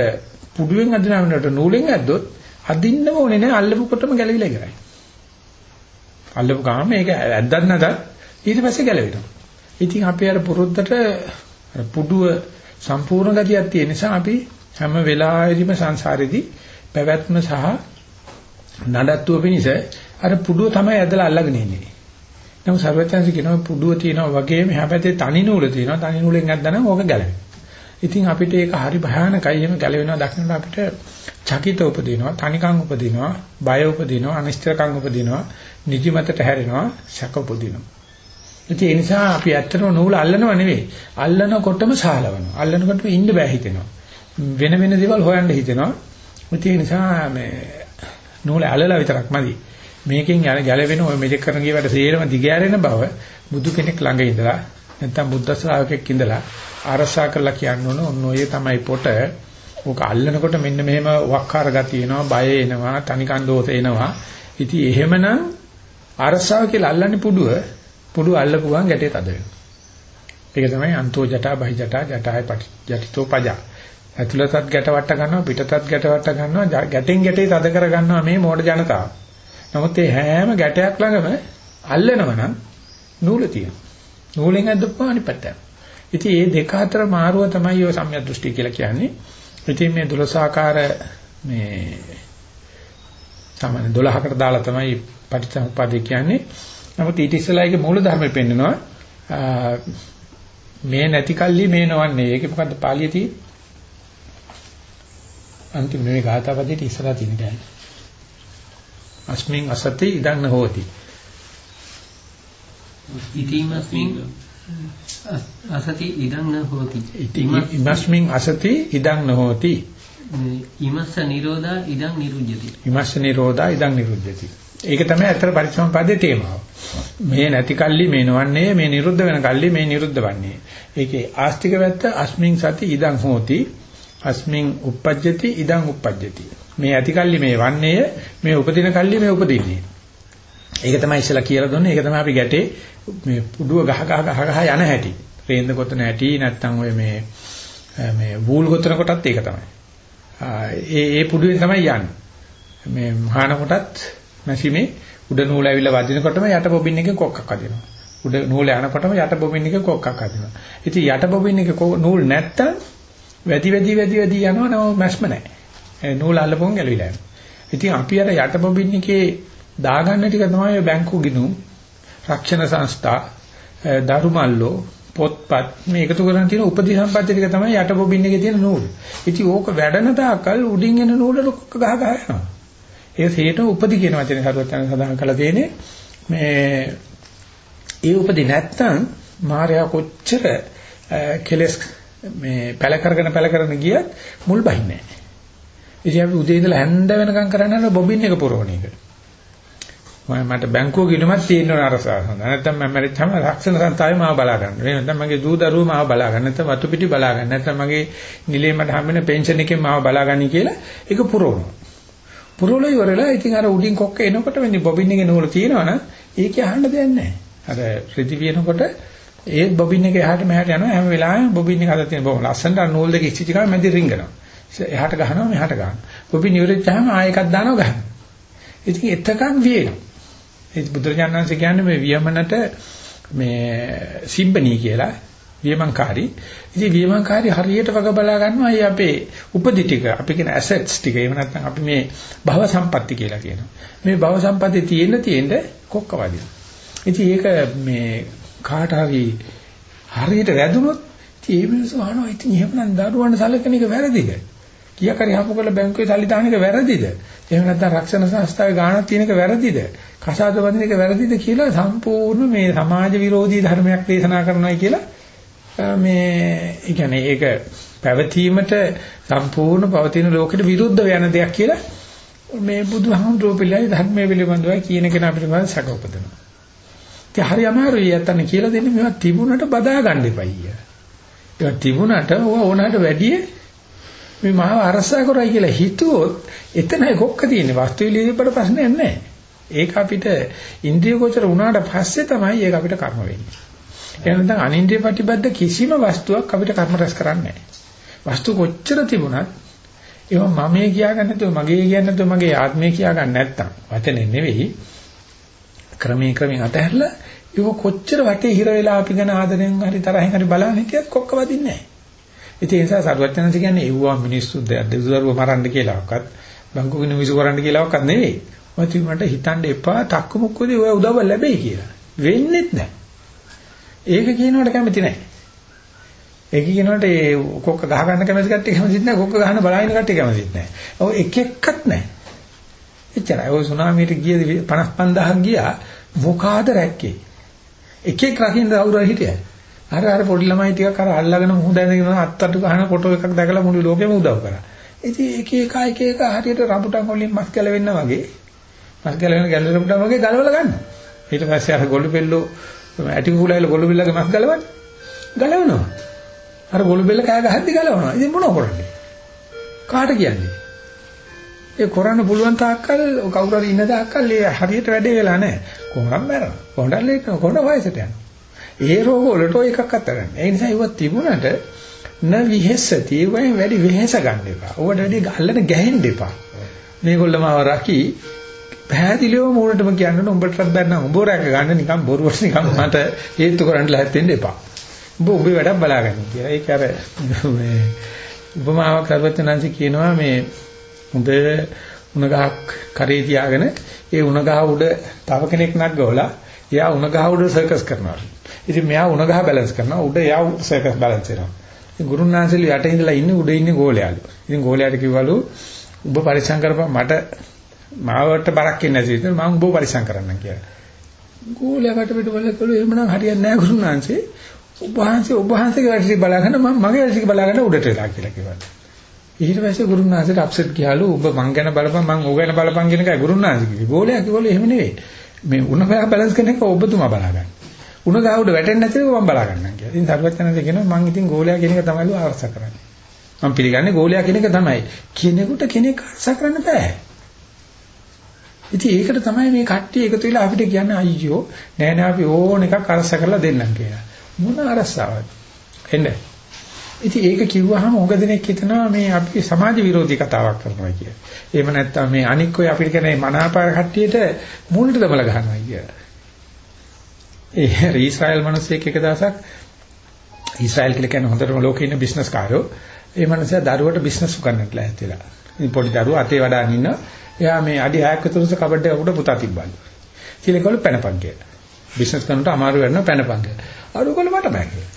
පුඩුවෙන් අදින වෙනකොට නූලෙන් ඇද්දොත් අදින්නම ඕනේ නෑ අල්ලපු කොටම ගැලවිලා ඉවරයි. අල්ලපු ගාම මේක ඇද්දක් නැදත් ඊට පස්සේ ගැලවෙනවා. ඉතින් අපි අර පුරුද්දට පුඩුව සම්පූර්ණ ගතියක් තියෙන නිසා අපි හැම වෙලාවෙදිම සංසාරෙදී පැවැත්ම සහ නඩත්තුව පිණිස අර පුඩුව තමයි ඇදලා අල්ලගෙන ඉන්නේ. නමුත් සර්වඥාන්සේ කියනවා පුඩුව තියෙනවා වගේම හැබැයි තනි නූල තියෙනවා. තනි නූලෙන් ඇද්දනම් ඕක ගැලවෙනවා. ඉතින් අපිට ඒක හරි භයානකයි. එහෙම ගැලවෙනවා දකින්න අපිට චකිත උපදිනවා, තනිකම් උපදිනවා, බය උපදිනවා, අනිශ්චිතකම් උපදිනවා, නිදිමතට හැරෙනවා, සැක උපදිනවා. ඉතින් ඒ නිසා අපි ඇත්තටම නූල අල්ලනව නෙවෙයි. අල්ලනකොටම සාලවනවා. අල්ලනකොටම ඉන්න බෑ හිතෙනවා. වෙන වෙන දේවල් හොයන්න හිතෙනවා. ඒ නිසා මේ නූල අල්ලලා විතරක් මදි. මේකෙන් යන ගැලවෙන ඔය මෙතෙක් කරන ගිය වැඩ සේරම දිගෑරෙන බව බුදු කෙනෙක් ළඟ ඉඳලා නැත්තම් බුද්ධ ශ්‍රාවකෙක් ඉඳලා අරසා කරලා කියන්න ඕන ඔන්න ඔය තමයි පොට. ඕක අල්ලනකොට මෙන්න මෙහෙම වක්කාර ගතිය එනවා, බය එනවා, තනිකන් දෝෂ එනවා. ඉතින් එහෙමනම් අරසාව කියලා අල්ලන්නේ පුඩුව පුඩු අල්ලපුවාන් ගැටේ තද වෙනවා. ඒක තමයි අන්තෝ ජටා බහි ජටා ජටාය ජටිතෝ පජා. ඇතුළතත් ගැට වට ගන්නවා පිටතත් ගැට වට ගන්නවා ගැටෙන් ගැටේ තද කර ගන්නවා මේ මෝඩ ජනතාව. නමුත් මේ හැම ගැටයක් ළඟම අල්ලනවා නම් නූල තියෙනවා. නූලෙන් අද්දපුවා අනිත් පැත්තට. ඉතින් මේ දෙක අතර මාරුව තමයි ඔය සම්‍යක් දෘෂ්ටි කියලා කියන්නේ. ඉතින් මේ දොළසාකාර මේ සාමාන්‍ය 12කට දාලා තමයි පටිච්චසමුප්පාදේ කියන්නේ. නමුත් ඊට ඉස්සෙල්ලා ඒකේ මූල ධර්මෙ පෙන්නනවා මේ නැති කල්ලි මේ නොවන්නේ. ඒකේ මොකද්ද පාළියේ තියෙන්නේ? අන්තිම මේ ගාථාපදයට ඉස්සරහා තියෙන ගෑන. අස්මින් අසති ඉදං නහෝති. ඉතිමස්මින් අසති ඉදං නහෝති. ඉමස්මින් අසති ඉදං නහෝති. ඉමස්ස නිරෝධා ඉදං නිරුද්ධති. ඉමස්ස නිරෝධා ඉදං නිරුද්ධති. ඒක තමයි අතර පරිසම්පාදයේ තේමාව. මේ නැති කල්ලි මේ නොවන්නේ මේ නිරුද්ධ වෙන කල්ලි මේ නිරුද්ධ වන්නේ. ඒකේ ආස්තික වැත්ත අස්මින් සති ඉදං හෝති. අස්මින් uppajjati ඉදං uppajjati. මේ ඇති කල්ලි මේ වන්නේය මේ උපදින කල්ලි මේ උපදින්නේ. ඒක තමයි ඉස්සලා කියලා දුන්නේ. ඒක තමයි අපි ගැටේ මේ පුඩුව ගහ ගහ ගහ ගහ යන හැටි. රේන්ද කොතන හැටි නැත්තම් ඔය මේ මේ වූල් ගොතන කොටත් ඒක තමයි. ඒ ඒ පුඩුවෙන් තමයි යන්නේ. මේ මහාන කොටත් මැෂිමේ උඩ නූල ඇවිල්ලා වදිනකොටම යට බොබින් එකේ කොක්කක් වදිනවා. උඩ නූල යනකොටම යට බොබින් එකේ කොක්කක් වදිනවා. ඉතින් යට බොබින් එකේ නූල් නැත්තම් වැඩි වැඩි වැඩි වැඩි යනවා නම මැස්ම නැහැ. ඒ නූල් අල්ලපුවම ගැලවිලා යනවා. ඉතින් අපි අර යට බොබින් එකේ දාගන්න ටික තමයි බැංකු ගිණුම් රක්ෂණ සංස්ථා දරුමල්ලෝ පොත්පත් මේ එකතු කරගෙන තියෙන උපදි සම්පත්‍ය ටික තමයි යට බොබින් එකේ තියෙන නූල්. ඉතින් ඕක වැඩන තාකල් උඩින් එන නූලට කොක්ක ගහ ගහ යනවා. ඒ සේට උපදි කියන වචනේ හරුවත් යන සඳහන් කරලා තියෙන්නේ මේ ඒ උපදි නැත්තම් මායя කොච්චර කෙලස් මේ පැල කරගෙන පැල කරගෙන ගියත් මුල් බහින්නේ නැහැ. ඉතින් අපි උදේ ඉඳලා හැන්ද වෙනකම් කරන්නේ බොබින් එක පුරවන එක. මම මට බැංකුව ගිණුමක් තියෙන්න ඕන අරසාව සඳහා. නැත්නම් මම මැරිච්චම රක්ෂණ සංස්ථාවේ මාව බලා ගන්න. ඒ නැත්නම් මගේ දූ දරුවෝ මාව බලා ගන්න. නැත්නම් වතු පිටි බලා ගන්න. නැත්නම් මගේ නිලේ මට හම්බෙන පෙන්ෂන් එකෙන් මාව බලා ගන්න කියලා ඒක පුරවනවා. පුරවලා ඉවරලා ඉතින් අර උඩින් කොක්ක එනකොට වෙන්නේ බොබින් එකේ නූල තියෙනවනම් ඒකේ අහන්න දෙයක් නැහැ. අර රිදි වියනකොට ඒ බොබින් එක එහාට මෙහාට යනවා හැම වෙලාවෙම බොබින් එක අතර තියෙන බොහොම ලස්සනට නූල් දෙක ඉස්සිච ගාන මැදි රින්ගනවා. එහාට ගහනවා මෙහාට ගහනවා. බොබින් ඉවරෙච්චාම ආයෙ එකක් දානවා ගහනවා. ඉතින් එතකන් වියනවා. ඒ බුදුරජාණන්සේ කියන්නේ මේ වියමනට මේ සිබ්බණී කියලා වියමංකාරී. ඉතින් වියමංකාරී හරියට වග බලා ගන්නවා අය අපේ උපදි ටික, අපි කියන ඇසෙට්ස් ටික. එහෙම නැත්නම් අපි මේ භව සම්පatti කියලා කියනවා. මේ භව සම්පatti තියෙන තියෙන්න කොක්ක වදිනවා. ඉතින් ඒක මේ කාට හරි හරියට වැදුනොත් ඉතින් ඒ මිනිස්සු අහනවා ඉතින් එහෙමනම් දරුවන්ට සැලකෙන එක වැරදිද? කීයක් හරි හපු කරලා බැංකුවේ සල්ලි දාන එක වැරදිද? එහෙම නැත්නම් රක්ෂණ සංස්ථාවේ ගාණක් තියෙන එක වැරදිද? කසාද බඳින එක වැරදිද කියලා සම්පූර්ණ මේ සමාජ විරෝධී ධර්මයක් දේශනා කරනවායි කියලා මේ ඒ කියන්නේ ඒක පැවතීමට සම්පූර්ණ පවතින ලෝකෙට විරුද්ධ වෙන දෙයක් කියලා මේ බුදුහාමුදුරුවෝ පිළියි ධර්මයේ පිළිබඳව කියන කෙනා පිළිබඳව සැක උපදිනවා. ඉතින් හරි අමාරුයි යත්තන්න කියලා දෙන්නේ මේවා තිබුණට බදා ගන්න එපයි. ඒවා තිබුණට ඕනකට වැඩිය මේ මාව අරසා කරයි කියලා හිතුවොත් එතනයි කොක්ක තියෙන්නේ වස්තු විලියකට ප්‍රශ්නයක් නැහැ. ඒක අපිට ඉන්ද්‍රිය ගෝචර වුණාට පස්සේ තමයි ඒක අපිට කර්ම වෙන්නේ. ඒ නැත්නම් අනින්ද්‍රිය ප්‍රතිබද්ධ කිසිම වස්තුවක් අපිට කර්ම රැස් කරන්නේ නැහැ. වස්තු කොච්චර තිබුණත් ඒවා මමයේ කියාගන්න නැතුව මගේ කියන්නේ නැතුව මගේ ආත්මය කියාගන්න නැත්තම් වචනේ නෙවෙයි ක්‍රමයෙන් ක්‍රමයෙන් අතහැරලා ඒක කොච්චර වටේ හිර වෙලා අපි ගැන ආදරෙන් හරි තරහෙන් හරි බලන්න හිටියත් කොක්ක වදින්නේ නැහැ. ඒ නිසා සරුවචනන්ස කියන්නේ එව්වා මිනිස්සු දෙවිදරුව මරන්න කියලාවත් බංකුගෙන මිසු කරන්න කියලාවත් නෙවෙයි. ඔය මට හිතන්න එපා තක්කු මුක්කදී ඔය උදව්ව ලැබෙයි කියලා. වෙන්නේත් නැහැ. ඒක කියනවට කැමති නැහැ. ඒක කියනකොට ඒ කොක්ක ගහ ගන්න කැමති කට්ටිය කැමතිත් නැහැ කොක්ක ගහන බලාගෙන කට්ටිය කැමතිත් නැහැ. ඔය එක එක්කත් නැහැ. එච්චරයි. ඔය සුනාමියට ගිය 55000ක් ගියා මොකාද රැක්කේ? එක එක රකින්න අවුරුදු හිටියා. අර අර පොඩි ළමයි ටිකක් අර අල්ලගෙන මුහුද ඇඳගෙන අත්තට ගහන ෆොටෝ එකක් දැකලා මුළු ලෝකෙම උදව් කරා. ඉතින් එක එක එක එක හරියට රඹුටන් වලින් මස් ගැලවෙන්න වගේ මස් ගැලවෙන ගැලවෙන රඹුටන් වගේ ගලවලා ගන්නවා. ඊට පස්සේ අර ගොළු බෙල්ලෝ ඇටි කුලයිල ගොළු බෙල්ලගේ මස් ගලවන්නේ. ගලවනවා. අර ගොළු බෙල්ල කෑ ගහද්දි ගලවනවා. ඉතින් මොනව කරන්නේ? කාට කියන්නේ? ඒ කරන්න පුළුවන් තාක්කල් කවුරු හරි ඉන්න තාක්කල් ඒ හරියට වැඩේ වෙලා නැහැ. කොහොමද මරනවා? කොහොමද ලේක කොහොමද වයසට යනවා? ඒ රෝග වලට ඔය එකක් අතරන්නේ. ඒ නිසා ඒව තිබුණට න විහෙසති ඒවෙන් වැඩි වෙහෙස ගන්න එපා. ඕවට වැඩි ගල්ලට ගැහෙන්න එපා. මේගොල්ලෝම රකි පැහැදිලිව මූණටම කියන්න උඹටත් බැන්න උඹ රැක ගන්න නිකන් බොරුවට නිකන් මට හේතු කරන්න ලැහත් වෙන්න එපා. උඹ උඹේ වැඩක් බලාගන්න කියලා. ඒක අර මේ උපමාවක් කරවත්තනන්සි කියනවා මේ හොඳ උණ ගහක් කරේ තියාගෙන ඒ උණ ගහ උඩ තව කෙනෙක් නග්ගවලා එයා උණ ගහ උඩ සර්කස් කරනවා. ඉතින් මෙයා උණ ගහ බැලන්ස් කරනවා උඩ එයා සර්කස් බැලන්ස් කරනවා. ඉතින් ගුරුනාන්සලි යට ඉඳලා ඉන්නේ උඩ ඉන්නේ ගෝලයාලු. ඉතින් ගෝලයාට කිව්වලු ඔබ පරිස්සම් කරපන් මට මාවට බරක් ඉන්නේ නැති ඉතින් මම ඔබ පරිස්සම් කරන්නම් කියලා. ගෝලයාට පිට බලකලු එහෙමනම් හරියන්නේ නැහැ ගුරුනාන්සේ. ඔබ වහන්සේ ඔබ වහන්සේගේ වැඩ ටික බලාගෙන මම මගේ වැඩ ටික බලාගෙන උඩට වෙලා කියලා කිව්වා. ඊට පස්සේ ගුරුනාන්සේට අප්සෙට් ගියාලු ඔබ මං ගැන බලපන් මං ඕක ගැන බලපන් කියන එකයි ගුරුනාන්සේ කිව්වේ. ගෝලයා කිව්වලු එහෙම නෙවෙයි. මේ උණ බැලන්ස් කරන එක ඔබතුමා බලාගන්න. උණ ගාවුඩ වැටෙන්නේ නැතිව මම බලා ගන්නම් කියලා. ඉතින් සර්වඥාන්සේ කියනවා මම ඉතින් ගෝලයා කියන එක තමයිලු ආරස කරන්නේ. මම පිළිගන්නේ ගෝලයා කියන එක තමයි. කෙනෙකුට කෙනෙක් ආරස කරන්න බෑ. ඉතින් ඒකට තමයි මේ කට්ටිය එකතු වෙලා අපිට කියන්නේ අයියෝ නෑ නෑ අපි ඕන එකක් අරස කරලා දෙන්නම් කියලා. මොන අරසාවද? එන්නේ ඉතින් ඒක කිව්වහම උඟ දෙනෙක් හිතනවා මේ අපි සමාජ විරෝධී කතාවක් කරනවා කියලා. එහෙම නැත්නම් මේ අනික් ඔය අපිට කියන්නේ මනාපාර කට්ටියට මූණට දමලා ගහනවා කියලා. ඒ ඊශ්‍රායල් මිනිස්සෙක් එක දවසක් ඊශ්‍රායල් කියලා කියන්නේ හොඳටම ලෝකේ ඉන්න බිස්නස් කාරයෝ. ඒ මිනිස්සයා දරුවට බිස්නස් උගන්නන්නට ලෑස්ති වෙලා. ඉතින් පොඩි දරුවා අතේ වඩාගෙන ඉන්න. එයා මේ අඩි 6ක් විතර කබඩේ උඩ පුතා තිබ්බලු. කියලා කවල පැනපන් කියලා. බිස්නස් කරනට අමාරු වෙනවා පැනපන් කියලා. අරු කවල මට බෑ කියලා.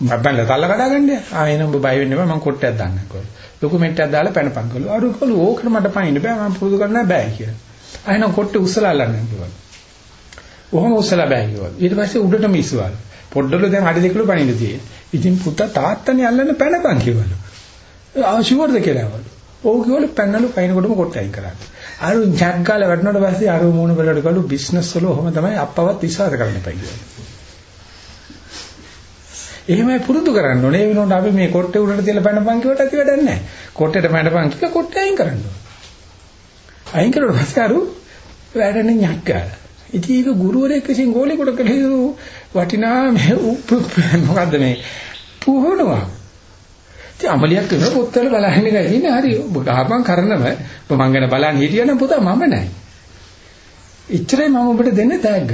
මබ්බන්ල තල්ල කඩා ගන්නෑ. ආ එනම් ඔබ බය වෙන්න එපා මම කොට්ටයක් දාන්න කිව්වා. ලොකු මෙට්ටයක් දාලා පැනපන් කළා. අර කළු ඕකට මට පයින්න බෑ මම පුරුදු කරන්න බෑ කියලා. ආ එනම් කොට්ටේ උස්සලා අල්ලන්න කිව්වා. කොහොම උස්සලා බෑ කිව්වා. ඊට පස්සේ උඩටම ඉස්සුවා. පොඩ්ඩල දැන් අඩි දෙකලු පණින්න තියෙන්නේ. ඉතින් පුතා තාත්තනේ අල්ලන්න පැනපන් කිව්වලු. ආ ෂුවර්ද කියලා. ඔව් කිව්වලු පැනනලු පයින්නකොටම කොට්ටයින් කරා. අර ජග්ගාල වටනට පස්සේ අර මූණ වලට කළු බිස්නස් වල ඔහොම තමයි අප්පවත් විශ්වාස කරන්න එපා කියලා. එහෙමයි පුරුදු කරන්න ඕනේ. ඒ වෙනකොට අපි මේ කොට්ටේ උඩට තියලා පැනපන් කිව්වට ඇති වැඩක් නැහැ. කොට්ටේට පැනපන් කිව්ව කොට්ටේ අයින් කරන්න ඕනේ. අයින් කරුවොත් පස්සේ අරු වැඩනේ nyakka. ඉතින් ඒක ගුරුවරයෙක් විසින් ගෝලෙකට කළ වටිනා මේ මොකද්ද මේ පුහුණුවක්. ඉතින් අමලියක් වෙන පොත්වල බලන්න එකයි ඉන්නේ හරි ඔබ ගහපන් කරනම ඔබ මං ගැන බලන්න හිටියනම් පුතා මම නැහැ. ඉච්චරයි මම ඔබට දෙන්නේ තෑග්ග.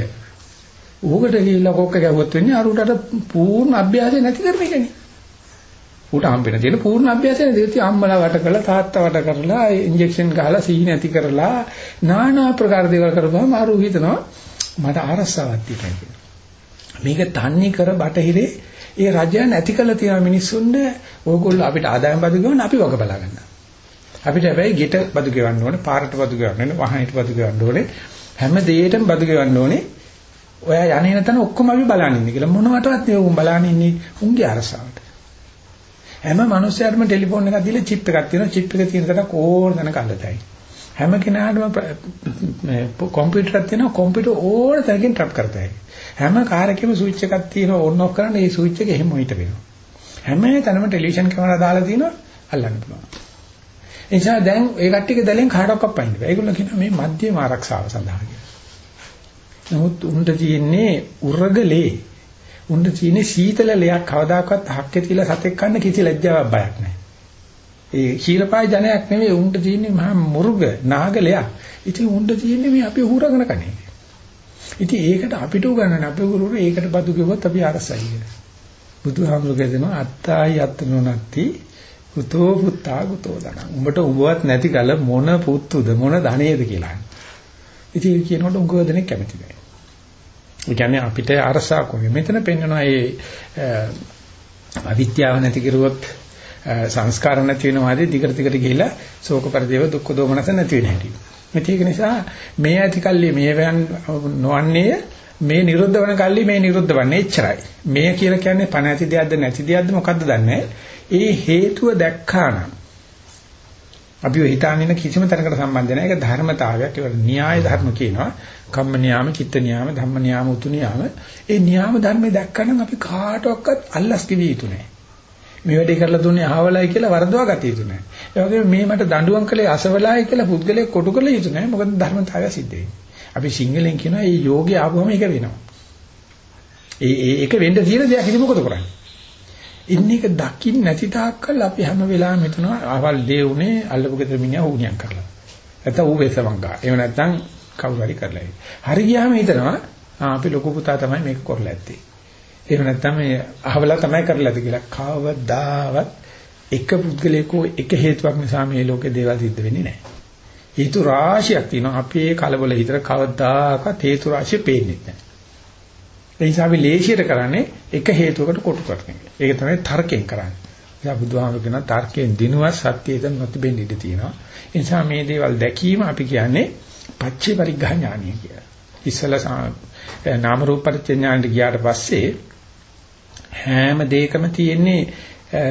ඕකට ගිහිල්ලා කොක්ක ගැවුවොත් වෙන්නේ අර උඩට පූර්ණ අභ්‍යාසය නැති කරන එකනේ. ඌට හම්බෙන තියෙන පූර්ණ අභ්‍යාසය නේද? ඉතින් අම්මලා වට කරලා තාත්තා වට කරලා ඉන්ජෙක්ෂන් ගහලා සීනි නැති කරලා নানা ආකාර දේවල් කරපුවාම අර හිතනවා මට ආරස්සාවක් තියෙනවා කියලා. මේක තන්නේ කර බටහිරේ ඒ රජය නැති කළ තියෙන මිනිස්සුන්ට ඕගොල්ලෝ අපිට ආදායම් බදු ගවන්න අපි වග බලා ගන්නවා. අපිට හැබැයි ගෙට බදු ගෙවන්න ඕනේ, පාරට බදු ගෙවන්න ඕනේ, වහනට බදු ගෙවන්න ඕනේ. හැම දෙයකටම බදු ගෙවන්න ඕනේ. ඔයා යන්නේ නැතන ඔක්කොම අපි බලන් ඉන්නේ කියලා මොනවටවත් නේ උන් බලන් ඉන්නේ උන්ගේ අරසාවට. හැම මිනිස්සයාටම ටෙලිෆෝන් එකක් දීලා චිප් එකක් තියෙනවා. චිප් එක තියෙන තැනක ඕන තැනක අල්ලතයි. හැම කෙනාටම මේ කම්පියුටරයක් තියෙනවා. කම්පියුටර් ඕන තැනකින් ට්‍රැප් කරතයි. හැම කාර් එකෙම ස්විච් එකක් තියෙනවා ඕන් ඔෆ් කරන්න ඒ ස්විච් එක එහෙම හිට වෙනවා. හැම තැනම ටෙලිවිෂන් කැමරා දාලා තියෙනවා අල්ලන්න පුළුවන්. ඒ නිසා දැන් ඒ කට්ටියක දැලෙන් කාටවත් පයින්න බෑ. ඒගොල්ලෝ කියනවා මේ මධ්‍යම ආරක්ෂාව සඳහා කියලා. නමුත් උන්ට තියෙන්නේ උරගලේ. උන්ට තියෙන්නේ සීතල ලයක් කවදාකවත් හක්කේ තියලා සතෙක් කන්න කිසි ලැජ්ජාවක් බයක් නැහැ. ඒ ക്ഷീරපාය ජනයක් නෙවෙයි උන්ට තියෙන්නේ මහා මුර්ග නාගලයක්. ඉතින් උන්ට තියෙන්නේ මේ අපි හුරගෙන කන්නේ. ඉතින් ඒකට අපිට උගන්වන්නේ අපේ ගුරුවරු ඒකට බදු කිව්වොත් අපි අරසයි කියලා. බුදුහාමුදුරු කියනවා අත්තායි අත්නොනත්ති කුතෝ පුත්තා කුතෝ දන. උඹට උඹවත් නැති කල මොන පුත්තුද මොන ධනේද කියලා. ඉතින් කියනකොට උංගව දෙනෙක් කැමති නැහැ. ඒ කියන්නේ අපිට අරසා කොහේ මෙතන පෙන්වනවා මේ අවිද්‍යාව නැති කරුවොත් සංස්කාර නැති වෙනවාදී දිගට දිගට ගිහිලා ශෝක පරිදේව දුක්ඛ දෝමනස නැති වෙන හැටි. ඒක නිසා මේ ඇති කල්ලි මේ වයන් නොවන්නේ මේ නිරුද්ධ වෙන කල්ලි මේ නිරුද්ධ වන්නේ එච්චරයි. මේ කියලා කියන්නේ පණ ඇති දෙයක්ද නැති දෙයක්ද මොකද්ද දන්නේ ඒ හේතුව දැක්කානම් අපි හිතාගෙන කිසිම තැනකට සම්බන්ධ නැහැ. ඒක ධර්මතාවයක්. ඒක න්‍යාය ධර්ම කියනවා. කම්ම නියාම, චිත්ත නියාම, ධම්ම නියාම, උතු නියාම. ඒ නියාම ධර්මේ දැක්කනම් අපි කාටවත් අල්ලස් කිවි යුතු නැහැ. මේ වැඩේ කරලා දුන්නේ අහවලයි කියලා වරදවා ගත යුතු නැහැ. ඒ වගේම මේ මට දඬුවම් කළේ අසවලයි කියලා පුද්ගලයෙක් කොටු කළ යුතු නැහැ. මොකද ධර්මතාවය සිද්ධ වෙන්නේ. අපි සිංහලෙන් කියනවා මේ යෝගේ ආවම ඒක වෙනවා. ඒ ඒ ඒක වෙන්න තියෙන දෙයක් ඉතින් මොකද කරන්නේ? ඉන්නේ එක දකින්න නැති තාක්කල් අපි හැම වෙලාවෙම හිතනවා ආවල් දේ උනේ අල්ලපු ගෙදර මිනිහා ඌණියම් කරලා. නැත්නම් ඌ වෙසවංගා. එහෙම නැත්නම් කවුරු හරි කරලා. හරි ගියාම හිතනවා අපි ලොකු පුතා තමයි මේක කරලා ඇත්තේ. එහෙම නැත්නම් මේ අහවලා තමයි කරලාද කියලා කවදාවත් එක පුද්ගලයෙකෝ එක හේතුවක් නිසා මේ ලෝකේ දේවල් සිද්ධ වෙන්නේ නැහැ. හේතු රාශියක් තියෙනවා. අපේ කලබල හිතර කවදාකවත් හේතු රාශිය පේන්නේ නැහැ. ඒ නිසා අපි ලේසියට කරන්නේ එක හේතුවකට කොටු කරන එක. ඒක තමයි තර්කයෙන් කරන්නේ. ඉතින් බුදුහාමුදුරු කියන තර්කයෙන් දිනුවා සත්‍යයෙන් නොතිබෙන්න ඉඩ තියෙනවා. ඒ නිසා මේ දේවල් දැකීම අපි කියන්නේ පච්චේ පරිග්‍රහ ඥානය කියලා. ඉස්සලා නාම රූප පරිච්ඡේඥාණයට ගියාට පස්සේ හැම දෙයකම තියෙන්නේ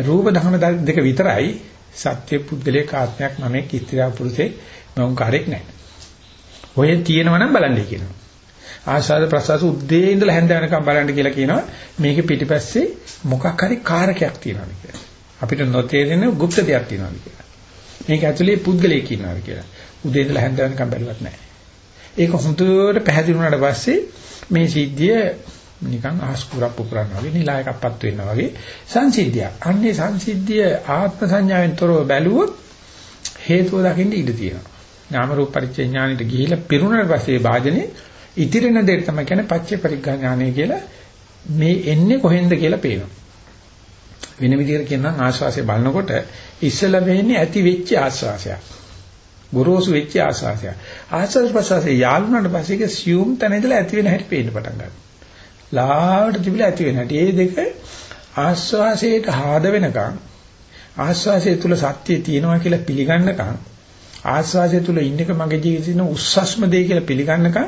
රූප ධර්ම දෙක විතරයි සත්‍ය පුද්ගලයේ කාත්මයක් මම කිත්‍ත්‍යා පුරුෂේ මම කාර්යයක් නැහැ. ඔය තියෙනවනම් බලන්නයි කියනවා. ආශාද ප්‍රසවාස උද්දී ඉඳලා හැන්ද වෙනකම් බලන්න කියලා කියනවා. මේකේ පිටිපස්සේ මොකක් හරි කාරකයක් තියෙනවා කියලා. අපිට නොතේරෙන গুপ্ত දෙයක් තියෙනවා කියලා. මේක ඇතුලේ පුද්ගලයෙක් ඉන්නවා කියලා. උදේ ඉඳලා හැන්ද වෙනකම් බැලුවත් නැහැ. ඒක හොඳට පැහැදිලි වුණාට පස්සේ මේ සිද්ධිය නිකන් ආස්කුරක් පුපුරනවා වගේ නිලායකපත් වෙනවා වගේ සංසිද්ධියක්. අන්නේ සංසිද්ධිය ආත්ම සංඥාවෙන් තොරව බැලුවොත් හේතුව දකින්න ඉඩ තියෙනවා. නාම රූප පරිච්ඡේ ඥානෙට ගිහිලා පිරුණාට පස්සේ වාදනේ ඉතිරෙන දේ තමයි කියන්නේ පච්චේ පරිග්ගා ඥානය කියලා මේ එන්නේ කොහෙන්ද කියලා පේනවා. වෙන විදිහකට කියනවා ආශ්වාසය බලනකොට ඉස්සලා වෙන්නේ ඇති වෙච්ච ආශ්වාසයක්. ගොරෝසු වෙච්ච ආශ්වාසයක්. ආශ්වාස ප්‍රශ්වාසය යාළුනාට පස්සේ ඒක සියුම් තැන ඉඳලා ඇති වෙන හැටි පේන්න පටන් ගන්නවා. ලාවට තිබිලා ඇති වෙන හැටි. මේ දෙක ආස්වාසයට ආද වෙනකන් ආස්වාසය තුල සත්‍යය තියෙනවා කියලා පිළිගන්නකම් ආස්වාසය තුල ඉන්නක මගේ ජීවිතේ තියෙන උස්සස්ම දෙය කියලා පිළිගන්නකම්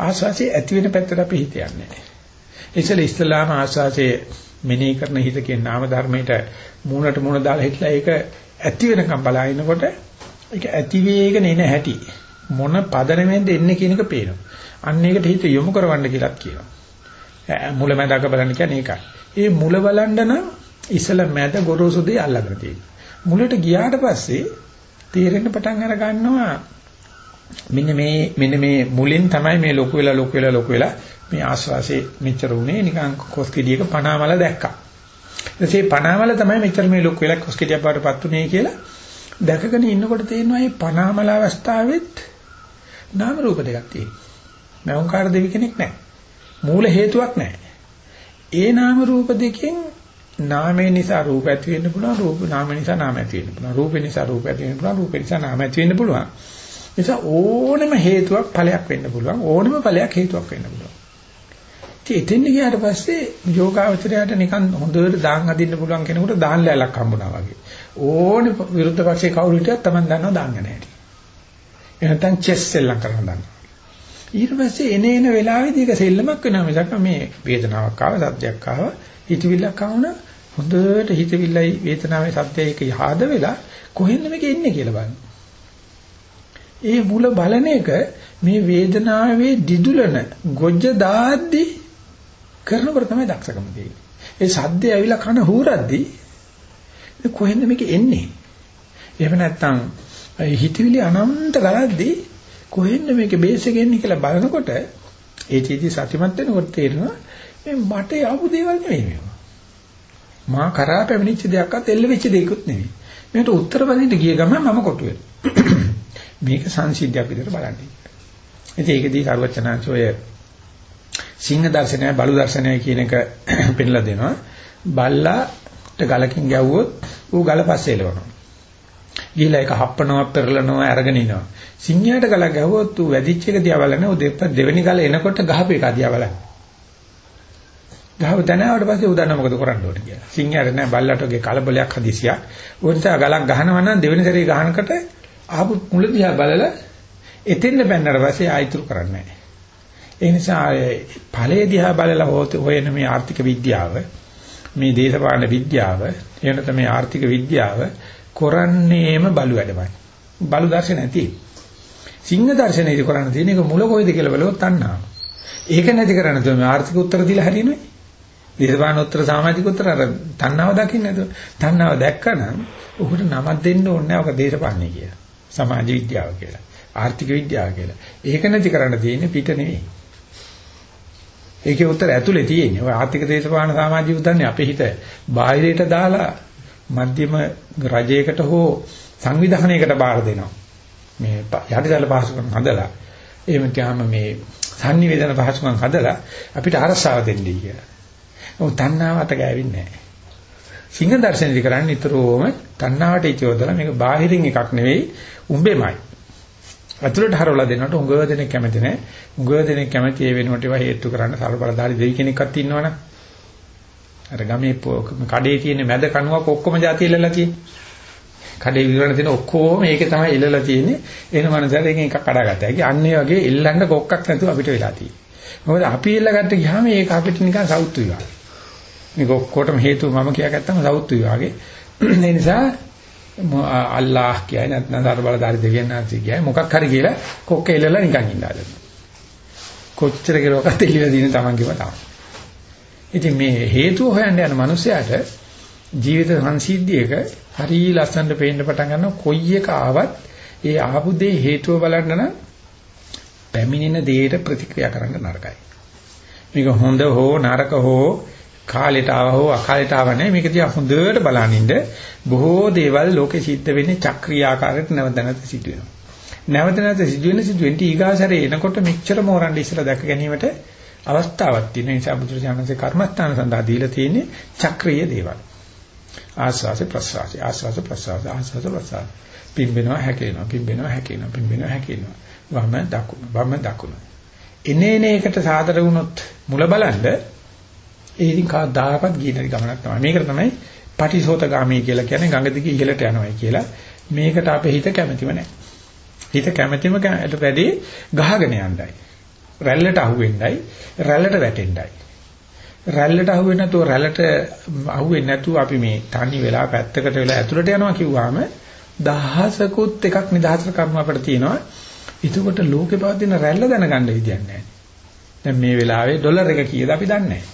ආස්වාසය ඇති වෙන පැත්තට අපි හිත යන්නේ. ඉතල ඉස්ලාම ආස්වාසයේ මෙනෙහි කරන හිතකේ නාම ධර්මයට මූණට මූණ දාලා හිටලා ඒක ඇති වෙනකම් බලනකොට ඒක ඇති වේගෙන එන හැටි මොන පදනමෙන්ද එන්නේ කියන එක පේනවා. අන්න ඒකට හිත යොමු කරවන්න කියලාත් කියනවා. මුල මැදක බලන්න කියන්නේ ඒකයි. ඒ මුල බලන්න නම් ඉසල මැද ගොරෝසු දෙය අල්ලගෙන තියෙනවා. මුලට ගියාට පස්සේ තේරෙන්න පටන් අර ගන්නවා මෙන්න මේ මෙන්න මේ මුලින් තමයි මේ ලොකු වෙලා ලොකු වෙලා ලොකු වෙලා මේ ආස්වාසේ මෙච්චර උනේ නිකන් කොස් කිඩියක පනාමල දැක්කා. ඊටසේ පනාමල තමයි මෙච්චර මේ ලොකු වෙලක් හොස්කිටියක් බවටපත් උනේ කියලා දැකගෙන ඉන්නකොට තේරෙනවා මේ පනාමල අවස්ථාවෙත් නාම රූප දෙකක් තියෙනවා. මෞංකාර දෙවි කෙනෙක් නැහැ. මූල හේතුවක් නැහැ. ඒ නාම රූප දෙකෙන් නාමය නිසා රූප ඇති වෙන්න පුළුවන් රූප නාම නිසා නාම ඇති වෙන්න පුළුවන් රූප නිසා රූප ඇති වෙන්න පුළුවන් රූප නිසා නාම ඇති වෙන්න පුළුවන් නිසා ඕනම හේතුවක් ඵලයක් වෙන්න පුළුවන් ඕනම ඵලයක් හේතුවක් වෙන්න පුළුවන් ඉතින් එතෙන් ගියාට පස්සේ යෝගාවචරයට නිකන් හොඳට දාන් අදින්න පුළුවන් කෙනෙකුට දාන් ලෑල්ලක් හම්බුනා වගේ. ඕනේ විරුද්ධ පක්ෂේ කවුරු හිටියත් Taman දන්නවා දාන් ගන්න හැටි එහෙනම් චෙස් සෙල්ලම් කරන්න දන්නවා ඊට පස්සේ එන එන වෙලාවෙදී ඒක සෙල්ලමක් වෙනවා. මිසක් මේ වේදනාවක් ආව සද්දයක් ආව හිතවිල්ලක් ආවන හොඳට හිතවිල්ලයි වේදනාවේ සද්දයයි එක යහද වෙලා කොහෙන්ද මේක එන්නේ කියලා බලන්න. ඒ මුල බලන එක මේ වේදනාවේ දිදුලන ගොජ්ජ දාද්දි කරනකොට තමයි දක්ෂකම තියෙන්නේ. ඒ සද්දේ ඇවිල්ලා කන හූරද්දි කොහෙන්ද මේක එන්නේ? එහෙම නැත්නම් හිතවිලි අනන්ත ගලද්දී කොහෙන්ද මේක බේස් එක එන්නේ කියලා බලනකොට ඒ චීති සත්‍යමත් වෙනකොට තේරෙනවා මේ මට ආපු දේවල් නෙවෙයි මේවා. මා කරා පැමිණිච්ච දෙයක්වත් එල්ල වෙච්ච දෙයක්වත් නෙවෙයි. මේකට උත්තර බඳින්න ගිය ගමන් මම කොටු මේක සංසිද්ධියක් විදිහට බලන්නේ. ඉතින් ඒකදී සර්වචනාංශෝය සිංහ දර්ශනය බලු දර්ශනය කියන එක පෙන්ලා දෙනවා. බල්ලාට ගලකින් ගැව්වොත් ඌ ගල පස්සේ එලවනවා. ගිහලා ඒක හප්පනවා පෙරලනවා අරගෙන ඉනවා. සිංහයාට ගල ගැහුවොත් ඌ වැදිච්ච එක දිහා බලන්නේ ඌ දෙවෙනි ගල එනකොට ගහපු එක දිහා බලන්නේ. ගහව දැනාවට පස්සේ ඌ දන්නා මොකද කරන්න ඕනේ කියලා. සිංහයාට නෑ බල්ලට වගේ කලබලයක් හදිසියක්. ඌ නිසා ගලක් ගහනවා නම් දෙවෙනි සැරේ ගහනකොට ආපු මුල දිහා බලලා එතෙන්ද බැන්නට පස්සේ ආයිතුරු කරන්නේ නෑ. ඒ නිසා ඵලයේ දිහා බලලා හොයන මේ ආර්ථික විද්‍යාව මේ දේශපාලන විද්‍යාව එහෙම නැත්නම් මේ ආර්ථික විද්‍යාව කරන්නේම බලු වැඩමයි. බලු දර්ශන නැති. සිංහ දර්ශනයේදී කරන්න තියෙන එක මුල කොයිද කියලා බලුවොත් තණ්හාව. ඒක නැති කරන්න තමයි ආර්ථික උත්තර දීලා හරියන්නේ. දේශපාලන උත්තර සමාජික උත්තර අර තණ්හාව දකින්න නේද? තණ්හාව දැක්කනම් ඔහුට නමක් දෙන්න ඕනේ නැහැ ඔක දේශපාලනේ කියලා. සමාජ විද්‍යාව කියලා. ආර්ථික විද්‍යාව කියලා. ඒක නැති කරන්න තියෙන්නේ පිට නෙවෙයි. ඒකේ උත්තර ඇතුලේ තියෙන්නේ. ඔය ආර්ථික දේශපාලන සමාජික උත්තරනේ අපේ හිත බාහිරයට දාලා මධ්‍යම රජයකට හෝ සංවිධානයකට බාර දෙනවා. මේ යටිදල පහසුකම් හදලා එහෙම කියාම මේ sannivedana පහසුකම් හදලා අපිට අරසාව දෙන්නයි කියලා. ඔව් තණ්හාව අත ගෑවෙන්නේ නැහැ. සිංහ දර්ශනදි කරන්නේ නිතරම තණ්හාවට ඉතිවදලා මේක බාහිරින් එකක් නෙවෙයි උඹෙමයි. අතුලට හරවලා දෙනකොට උඟව දෙනෙක් කැමති නැහැ. උඟව දෙනෙක් කැමති ඒ වෙනුවට ඒවා හේතු කරන්න සල්බලදාරි දෙවි කෙනෙක්වත් ඉන්නවනේ. අර ගමේ කඩේ තියෙන මැද කණුවක් ඔක්කොම જાති ඉල්ලලා තියෙන්නේ. කඩේ විවරණ තියෙන ඔක්කොම ඒකේ තමයි ඉල්ලලා තියෙන්නේ. එන මනසට එකෙන් එකක් කඩාගත්තා. ඒක අන්නේ වගේ ඉල්ලන්න කොක්කක් නැතුව අපිට වෙලා තියෙන්නේ. මොකද අපි ඉල්ලගත්ත ගියාම ඒක අපිට නිකන් සවුත් විවාහ. මේක ඔක්කොටම හේතුව මම කියාගත්තම සවුත් විවාහගේ. ඒ නිසා අල්ලාහ් කියයි නැත්නම් අර බලදාරි දෙවියන් වහන්සේ කියයි මොකක් හරි කියලා කොක්ක ඉල්ලලා නිකන් ඉන්නවා. කොච්චර කෙරුවකට ඉල්ලලා දින තමන්ගේම තමයි. ඉතින් මේ හේතුව හොයන්න යන මනුස්සයාට ජීවිත සංසිද්ධියක හරි ලස්සනට පේන්න පටන් ගන්නවා කොයි එක ආවත් ඒ ආපු දේ හේතුව බලන්න නම් පැමිණෙන දෙයට ප්‍රතික්‍රියා කරන්න නරකයි. මේක හොඳ හෝ නරක හෝ කාලයට ආව හෝ අකාලයට ආව නැහැ මේක දිහා හොඳට බලනින්න බොහෝ දේවල් ලෝකෙ සිද්ධ වෙන්නේ චක්‍රියාකාරයට නැවත නැවත සිදු වෙනවා. නැවත නැවත සිදු වෙන සිදු වෙන්ටි ඊගාසරේ එනකොට මෙච්චර මෝරන්න ඉස්සලා දැක ගැනීමට අවස්ථාවක් තියෙන නිසා බුදුරජාණන්සේ කර්මස්ථාන සඳහා දීලා තියෙන්නේ චක්‍රීය දේවල්. ආස්වාස ප්‍රසවාස ආස්වාස ප්‍රසවාස ආස්වාස ප්‍රසවාස. පිම්බෙනවා හැකේනවා පිම්බෙනවා හැකේනවා පිම්බෙනවා හැකේනවා. වම දකුණ වම දකුණ. එනේන එකට සාදර වුණොත් මුල බලන්න ඒ ඉතින් කවදාකවත් ගියේ ගමනක් තමයි. මේකට තමයි පටිසෝතගාමී කියලා කියන්නේ ගඟ දිගේ ඉහළට යනවායි කියලා. මේකට අපේ හිත කැමැතිම නැහැ. හිත කැමැතිම කැමැට වැඩි ගහගෙන යන්නයි. රැල්ලට අහුවෙන්නයි රැල්ලට වැටෙන්නයි. රැල්ලට අහුවෙන්නේ නැතුව රැල්ලට අහුවෙන්නේ නැතුව අපි මේ තනි වෙලා පැත්තකට වෙලා ඇතුළට යනවා කිව්වම දහසකුත් එකක් නිදහසට කර්ම අපිට තියෙනවා. එතකොට ලෝකේ පවතින රැල්ල දැනගන්න විදියක් නැහැ. දැන් මේ වෙලාවේ ඩොලර් එක කීයද අපි දන්නේ නැහැ.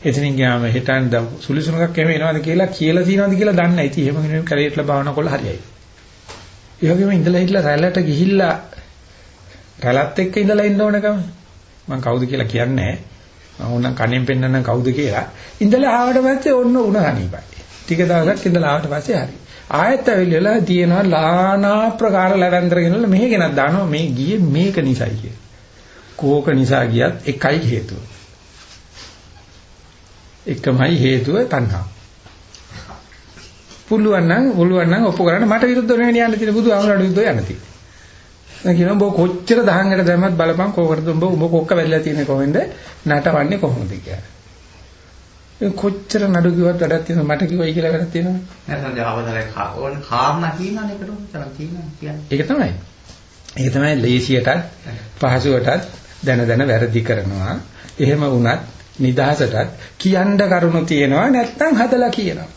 එතනින් ගියාම හිතන්න සුලිසුණක් එමෙ එනවාද කියලා කියලා තියනවාද කියලා දන්නේ නැහැ. ඉතින් එහෙම කෙනෙක් කැලේටලා භාවනා කළා හරියයි. ඒ වගේම ඉඳලා හිටලා රැල්ලට ගිහිල්ලා රැළත් එක්ක ඉඳලා ඉන්න ඕනකම මම කවුද කියලා කියන්නේ ඕනම් කණෙන් පෙන්නන්න කවුද කියලා. ඉඳලා ආවට පස්සේ ඔන්න උණ හනිපයි. ටික දවසක් ඉඳලා ආවට පස්සේ හරි. ආයෙත් ඇවිල්ලා තියෙනවා ලානා ප්‍රකාර ලැබෙන්දර ගෙනල්ලා මෙහෙ ගෙනත් දානවා මේ ගියේ මේක නිසයි කිය. කෝක නිසා ගියත් එකයි හේතුව. එකමයි හේතුව තණ්හා. පුළුවන් නම් පුළුවන් නම් ඔප්පු කරන්න මට විරුද්ධව නෙවෙයි යන්න තියෙන බුදු ආමරණ විරුද්ධව යන්න තියෙන්නේ. දැන් කියනවා උඹ කොච්චර දහංගට දැම්මත් බලපන් කෝකටද උඹ උඹ කොක්ක වැදලා තියෙන්නේ කොහෙන්ද නටවන්නේ කොහොමද කියලා. කොච්චර නඩු කිව්වත් වැඩක් තියෙනවා මට කිව්වයි කියලා වැඩක් තියෙනවා. නැත්නම් ජාවදරේ ඕන කාරණා කියනනේ ඒකට උත්තර කියන්නේ. ඒක තමයි. ඒක තමයි ලේසියටත් පහසුවටත් දැන දැන වැරදි කරනවා. එහෙම වුණත් නිදහසටත් කියන්න කරුණු තියෙනවා නැත්නම් හදලා කියනවා.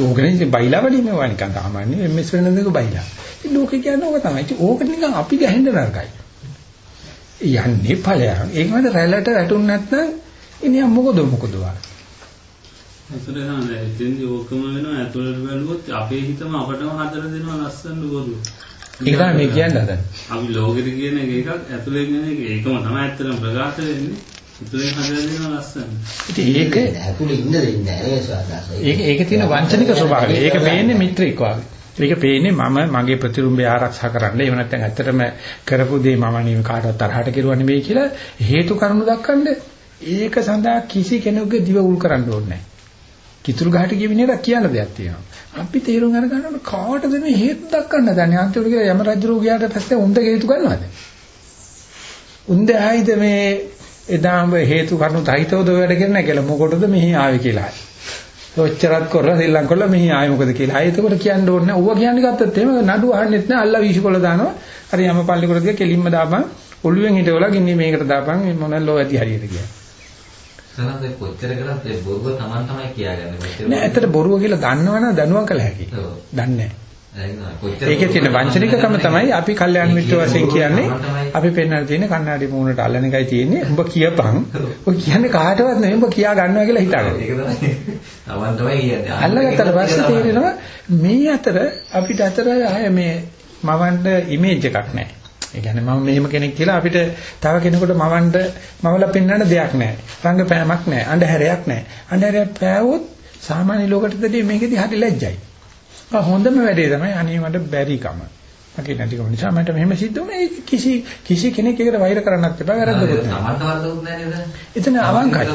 ඕකනේ බයිලා වලින් මේවා නිකන් සාමාන්‍ය එම්එස් වෙනදක බයිලා. ඉතින් ලෝකේ කියන්නේ ඕක තමයි. ඉතින් ඕක නිකන් අපි ගහෙන්න නරකයි. යන්නේ ඵලයන්. ඒක මත රැළට වැටුන් නැත්නම් ඉනිය මොකද මොකද වා. ඇතුළේ තමයි එතෙන්දී ඕකම වෙනවා ඇතුළට බැලුවොත් අපේ හිතම අපටම හදලා දෙනවා ලස්සන බොරු. ඒක තමයි මේ කියන්නේ අද. අපි ලෝකෙට කියන එක එකක් ඇතුළේ කියන එක ඒකම තමයි ඇත්තටම ප්‍රකාශ වෙන්නේ. ඉතින් ඒක ඇතුළේ ඉන්න දෙන්නේ නැහැ ඒ සාදාස. ඒක ඒක තියෙන වංචනික ස්වභාවය. ඒක පේන්නේ මිත්‍රෙක් වගේ. ඒක පේන්නේ මම මගේ ප්‍රතිරුම්බය ආරක්ෂා කරන්න. එහෙම නැත්නම් ඇත්තටම කරපු දේ මම නෙවෙයි කාටවත් තරහට කෙරුවා නෙවෙයි කියලා හේතු කරුණු දක්වන්න ඒක සඳහා කිසි කෙනෙකුගේ දිව උල් කරන්න ඕනේ නැහැ. කිතුල් ගහට ගිය විනයට කියන දෙයක් තියෙනවා. අපි තේරුම් අරගන්න කාටද මේ හේතු දක්වන්න දන්නේ අන්තිමට කියලා යම රජු ගියාට පස්සේ උන්ද හේතු ගන්නවද? උන්ද ආයිද මේ එදාම හේතු කරුණු තහිතවද වැඩ කරන්නේ කියලා මොකටද මෙහි ආවේ කියලා. ඔච්චරත් කරලා ශ්‍රී කරලා මෙහි ආයේ මොකද කියලා. ආයෙ එතකොට කියන්න ඕනේ. ඌව කියන්නේ ගත්තත් එහෙම නඩු අහන්නෙත් නැහැ. අල්ලා වීසිකොල දානවා. හරි යම පල්ලිකොට දිග කෙලින්ම දාපන්. ඔළුවෙන් හිටවලා ගින්නේ මේකට දාපන්. මේ මොනල්ලෝ ඇති හරියට කියලා. සනද කොච්චර කරත් ඒ බොරුව Taman තමයි කියාගන්නේ. නෑ ඇත්තට බොරුව කියලා දන්නවනම් දනුවම් කළ හැකියි. දන්නේ නැහැ. ඒකේ තියෙන වංචනිකකම තමයි අපි කල්යාණ මිත්‍ර වශයෙන් කියන්නේ අපි පෙන්වන්න තියෙන කණ්ණාඩි මූණට අල්ලන එකයි තියෙන්නේ. උඹ කියපන්. ඔය කියන්නේ කාටවත් නෙවෙයි උඹ කියා ගන්නවා කියලා හිතාගන්න. ඒක තමයි. Taman තමයි කියන්නේ. අල්ලගත්තට පස්සේ තේරෙනවා මේ අතර අපිට අතර ආය මේ මවන්න ඉමේජ් එකක් නැහැ. ඒ කියන්නේ මම මෙහෙම කෙනෙක් කියලා අපිට තව කෙනෙකුට මවන්න මවලා පෙන්වන්න දෙයක් නැහැ. රංගපෑමක් නැහැ. අන්ධහැරයක් නැහැ. අන්ධහැරයක් පෑවොත් සාමාන්‍ය ලෝකෙටදී මේකෙදි හරි ලැජ්ජයි. හොඳම වැඩේ තමයි අනේ මට බැරිකම. මගේ නැතිකම නිසා මට මෙහෙම සිද්ධ වුණා. ඒක කිසි කිසි කෙනෙක් එකට වෛර කරන්නත් එපා වැරද්දකුත් නැහැ. එතන අවංකයි.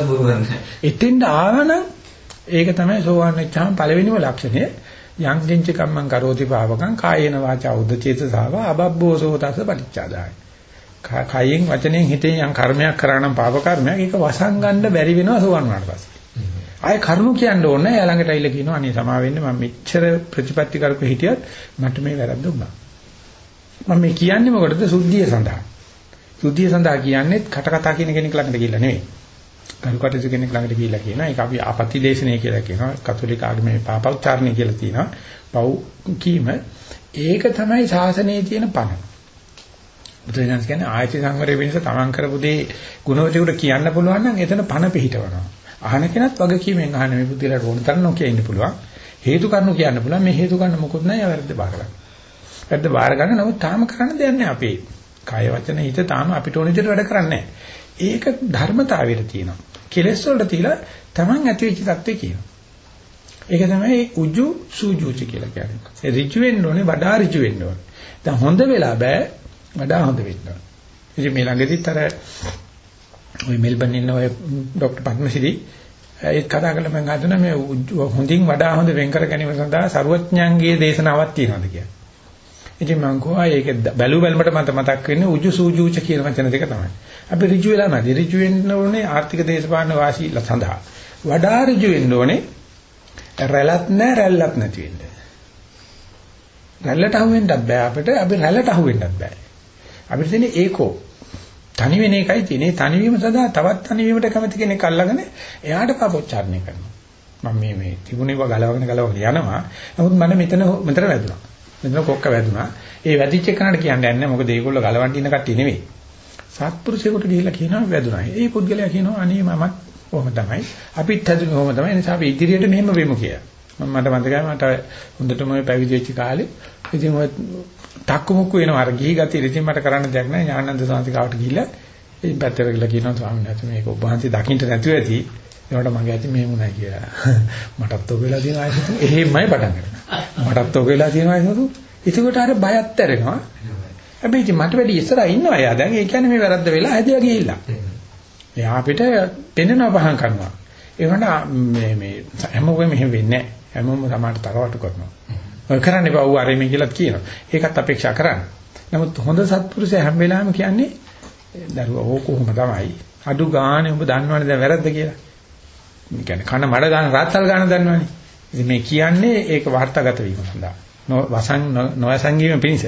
එතෙන්ද ආවනම් ඒක තමයි සෝවාන් වෙච්චාම පළවෙනිම ලක්ෂණය. යං කිංච කම්මං කරෝති පාවකං කායේන වාචා උද්දචේතසාව අබබ්බෝසෝ තස පටිච්චාදාය. කයෙන් වචනෙන් හිතෙන් යම් කර්මයක් කරා නම් පාප කර්මයක් ඒක වසංගන්න බැරි වෙනවා සෝවන් වුණාට පස්සේ. ආයේ කරුණු කියන්න ඕනේ. එයා ළඟට ඇවිල්ලා කියනවා අනේ සමා වෙන්න මම මෙච්චර ප්‍රතිපත්ති කරපු හිටියත් මට මේ වැරද්ද වුණා. මම මේ කියන්නේ මොකටද? සුද්ධිය සඳහා. සුද්ධිය සඳහා කියන්නේ කට කතා කියන කෙනෙක් ළඟට ගිහිල්ලා නෙවෙයි. කරුකටසු කෙනෙක් ළඟට ගිහිල්ලා කියනවා. ඒක අපි ආපති දේශනය කියලා කියනවා. කතෝලික ආගමේ පාපෞච්චාරණය කියලා තියෙනවා. පව් කීම ඒක තමයි ශාසනයේ තියෙන පණ. බුදුරජාණන් කියන්නේ ආයති සංවරය වෙනස තමන් කරපු දේ ගුණවතෙකුට කියන්න පුළුවන් නම් එතන පණ පිහිටවනවා. අහන කෙනත් වගකීමෙන් අහන මේ බුද්ධිලට ඕන තරම් නොකිය ඉන්න පුළුවන්. හේතු කාරණු කියන්න පුළුවන්. මේ හේතු කාරණා මොකොත් නැහැ. වැරද්ද බාර ගන්න. වැරද්ද බාර ගන්න නමුත් තාම කරන්න දෙයක් නැහැ අපේ. කාය වචන හිත තාම අපිට ඕන විදිහට වැඩ කරන්නේ ඒක ධර්මතාවයට තියෙනවා. කෙලෙස් වලට තියලා Taman ඇතිවෙච්ච தත්ත්වේ කියනවා. ඒක තමයි උජු සූජුච කියලා කියන්නේ. ඒ ඍජු වෙන්න ඕනේ වඩා ඍජු වෙන්න ඕනේ. දැන් හොඳ වෙලා බෑ වඩා හොඳ වෙන්න ඕනේ. ඉතින් මේ ළඟදිත් අර ওই මෙල්බන් ඉන්න ඔය ડોක්ටර් පත්මසිරි ඒත් කතා කරලා මම හිතනවා මේ හොඳින් වඩා හොඳ වෙන් කර ගැනීම සඳහා ਸਰුවඥාන්ගේ දේශනාවක් තියෙනවාද කියලා. ඉතින් මම කෝවා ඒක බැලු බැලමට මට මතක් වෙන්නේ උජු සූජුච කියන වචන දෙක තමයි. අපි ඍජු වෙලා නැහැ. ඍජු වෙන්න ඕනේ ආර්ථික දේශපාලන වාසීලා සඳහා. වඩා ඍජු වෙන්න ඕනේ රැළත් නැ රැළත් නැති වෙන්න. රැළට අහුවෙන්නත් බෑ අපිට. අපි රැළට අහුවෙන්නත් බෑ. අපිට තියෙන්නේ ඒකෝ තනි වෙන එකයි තියෙන්නේ. තනිවීම සඳහා තවත් තනිවීමට කැමති කෙනෙක් අල්ලගෙන එයාට පාපොච්චාරණය කරනවා. මම මේ මේ තිබුණේව ගලවගෙන ගලවගෙන යනවා. නමුත් මම මෙතන මෙතන වැදුනා. මෙතන කොක්ක වැදුනා. ඒ වැදිච්ච කෙනාට කියන්නේ නැහැ. මොකද ඒගොල්ලෝ ගලවන්න ඉන්න කට්ටිය නෙවෙයි. සත්පුරුෂයෙකුට ගිහිල්ලා කියනවා වැදුනා. ඒ පුද්ගලයා කියනවා අනේ මමත් කොහොම තමයි. අපිත් හැදුනේ කොහොම තමයි. ඒ නිසා අපි ඉදිරියට මෙහෙම වෙමු කියලා. මම මට මතකයි මට හොඳටම පැවිදි වෙච්ච කාලේ ඉතින් ඔය 탁කු මුක්කු වෙනවා අර ගිහි ගතිය ඉතින් මට කරන්න දෙයක් නැහැ ඥානන්ද සාන්තිකාවට ගිහිල්ලා ඉතින් පැත්තට ගිහලා කියනවා ස්වාමීන් වහන්සේ මේක ඔබ වහන්සේ දකින්න නැතුව ඇති. ඒකට මගේ ඇති මෙහෙම උනායි කියලා. මටත් ඔබ වෙලා තියෙන ආයතන එහෙමයි පටන් ගන්නවා. මටත් ඔබ වෙලා තියෙන ආයතන ඒකට අර බයත් ඇරෙනවා. හැබැයි ඉතින් මට වැඩි ඉස්සරහ ඉන්නවා එයා. දැන් ඒ කියන්නේ මේ වැරද්ද වෙලා හැදියා ගිහිල්ලා. එයා අපිට පෙන්නවා පහන් කරනවා. ඒකට මේ මේ හැමෝගෙම මෙහෙම වෙන්නේ නැහැ. හැමෝම සමානට තරවටු කරනවා. ඔය කරන්න එපා ඌ අරෙමි කියලා කියනවා. ඒකත් අපේක්ෂා කරන්න. නමුත් හොඳ සත්පුරුෂය හැම වෙලාවෙම කියන්නේ දරුවා ඕක කොහොම තමයි. අඩු ගානේ ඔබ දන්නවනේ දැන් වැරද්ද කියලා. මේ කියන්නේ කන මඩ ගන්න රාත්තල් ගන්න දන්නවනේ. ඉතින් මේ කියන්නේ ඒක වාර්තාගත වීම සඳහා. වසන් නොවසංගීම පිණිස.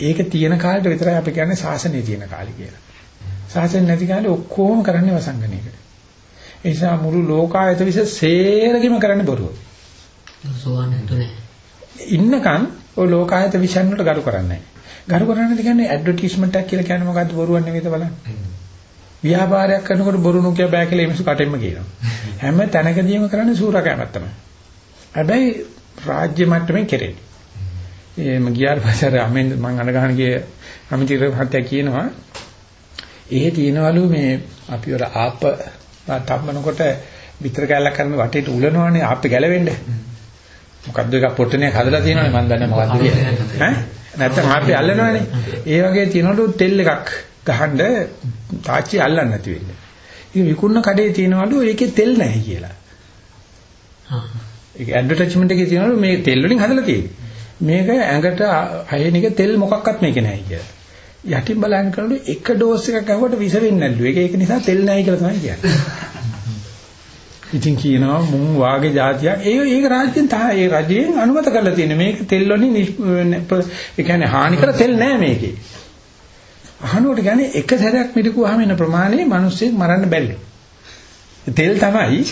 ඒක තියෙන කාලෙට විතරයි අපි කියන්නේ සාසනය තියෙන කාලය කියලා. සාසනය නැති කාලේ ඔක්කොම කරන්නේ වසංගනයකට. ඒ නිසා මුළු ලෝකායත විස සේරගෙම කරන්නේ බොරුව. සෝවන් නැතුනේ. ඉන්නකම් ඔය ලෝකායත විෂයන් වලට ගරු කරන්නේ නැහැ. ගරු කරන්නේ කියන්නේ ඇඩ්වර්ටයිස්මන්ට් එකක් කියලා කියන්නේ මොකද්ද බොරුවක් නෙවෙයිද බලන්න. ව්‍යාපාරයක් කරනකොට බොරු නොකිය බෑ කියලා එමසු කටෙන්ම කියනවා. හැම තැනකදීම කරන්නේ සූරකෑමක් තමයි. හැබැයි රාජ්‍ය මට්ටමේ කෙරෙන්නේ. එහෙම ගියාට පස්සේ අර අමෙන් මං අනගහන ගිය අමිතිර මහත්තයා කියනවා එහෙ තියෙනවලු මේ අපි වල ආප තම්බනකොට විතර කැලක් කරන වටේට උලනවනේ ආපේ ගැලවෙන්නේ. මොකද්ද එකක් පොට්ටනේ හදලා තියෙනවනේ මම දන්නේ මොකද්ද කියලා. ඈ නැත්තම් ආපේ අල්ලනවනේ. ඒ වගේ තියෙනවලු තෙල් එකක් ගහන්න තාච්චි අල්ලන්න නැති වෙන්නේ. ඉතින් විකුණන කඩේ තියෙනවලු ඒකේ තෙල් නැහැ කියලා. හා. ඒක ඇඩ්වර්ටයිස්මන්ට් එකේ තියෙනවලු මේ තෙල් වලින් හදලා තියෙන්නේ. මේක ඇඟට අයනික තෙල් මොකක්වත් මේකේ නැහැ කියලා. යටින් බලන්න කරනකොට එක ඩෝස් එකක් ගහුවට විස වෙන්නේ නැල්ලු. ඒක ඒක නිසා තෙල් නැහැ කියලා තමයි කියන්නේ. ඉතින් කියනවා මුන් වාගේ જાතියක්. ඒ ඒක රාජ්‍යෙන් තමයි ඒ රජයෙන් අනුමත කරලා තියෙන්නේ මේක තෙල් වලින් ඒ කියන්නේ හානි කර තෙල් නෑ මේකේ. අහනකොට කියන්නේ එක සැරයක් මිරිකුවාම එන ප්‍රමාණය මිනිස්සෙක් මරන්න බැරිලු තෙල් තමයි.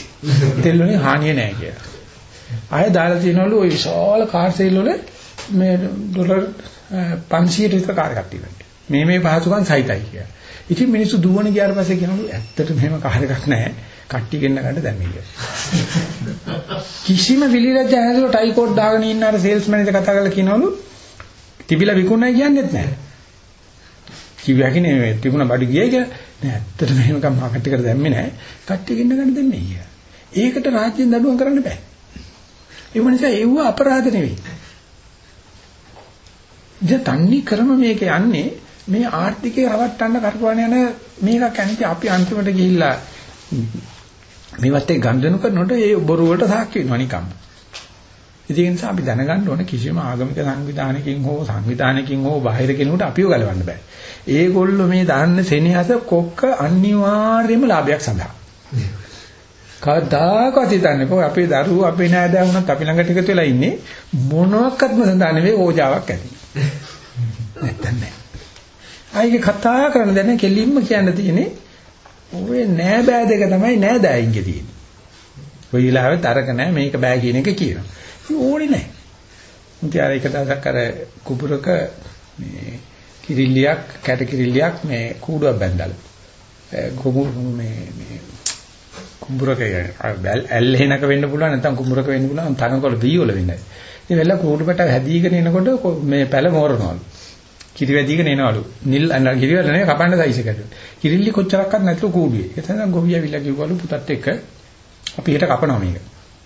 තෙල් වලින් හානිය නෑ කියලා. ආය දාලා තියනවලු ওই විශාල කාර් සේල් වල මේ ඩොලර් 500ට විතර කාර් එකක් තියෙනවා. මේ මේ පහසුකම් සහිතයි කියලා. ඉතින් මිනිස්සු දුවන ගියාට පස්සේ කියනවලු ඇත්තට මෙහෙම කාර් එකක් නැහැ කට්ටි ගෙන්න ගන්න දැන් මේක. කිසිම විලිලජ්ජ නැතුව ටයි කෝඩ් දාගෙන ඉන්න අර සේල්ස් මැනේජර් කතා කරලා කියනවලු තිබිලා විකුණයි කියන්නේත් නැහැ. කිව්වා කියන්නේ තිබුණ බඩු ගියයි කියලා. නෑ ඇත්තටම එහෙම කම් මාකට් එකට දැම්මේ නැහැ. කට්ටි ගෙන්න ගන්න දෙන්නේ කියලා. ඒකට රාජ්‍යයෙන් දඩුවම් කරන්න බෑ. ඒ නිසා ඒව අපරාධ නෙවෙයි. දැන් තන්නේ ක්‍රම මේක යන්නේ මේ ආර්ථිකය රවට්ටන්න කරපුවාන යන මේක කියන්නේ අපි අන්තිමට ගිහිල්ලා මේවත් එක්ක ගන්දනු කරනකොට ඒ බොරු වලට සාක්ෂි වෙනවා නිකම්. ඒ නිසා අපි දැනගන්න ඕනේ කිසිම ආගමික සංවිධානයකින් හෝ සංවිධානයකින් හෝ බාහිර කෙනෙකුට අපිව ගලවන්න බෑ. ඒගොල්ලෝ මේ දාන්න සෙනෙහස කොක්ක අනිවාර්යයෙන්ම ලාභයක් සඳහා. කවදාකවත් හිතන්නේ කොහොම අපේ දරුවෝ අපේ නෑදෑ වුණත් අපි ළඟට එකතු වෙලා ඉන්නේ මොනවාක්වත්ම සඳහා නෙවෙයි ඕජාවක් ඇති. නැත්තම් නෑ. ආයේ කතා කරන දැන කෙලින්ම කියන්න තියෙන්නේ ඔය නෑ බෑ දෙක තමයි නෑ දෑයින්ගේ තියෙන්නේ. කොයි වෙලාවෙත් අරක නෑ මේක බෑ කියන එක කියනවා. ඒක ඕනේ නෑ. මුති අර එක දවසක් අර කුපුරක මේ කිරිල්ලියක් කැට කිරිල්ලියක් මේ කූඩුවක් බැඳලා. ගොමු මේ මේ කුඹුරක ඇල්ලේනක වෙන්න පුළුවන් නැත්නම් කුඹුරක වෙන්න පුළුවන් තනකොළ වී වල වෙන්නේ. ඉතින් වෙලා කූඩුකට හැදීගෙන එනකොට මේ පැල මෝරනවලු. කිරි වැදීගෙන එනවලු. නිල් කිරිවල නේ කපන්න සයිස් එකට. කිරිල්ලි කොච්චරක්වත් නැතුව කූඩුවේ. ඒ තමයි ගොවියා විලා කිව්වලු පුතත් එක්ක අපි හෙට කපනවා මේක.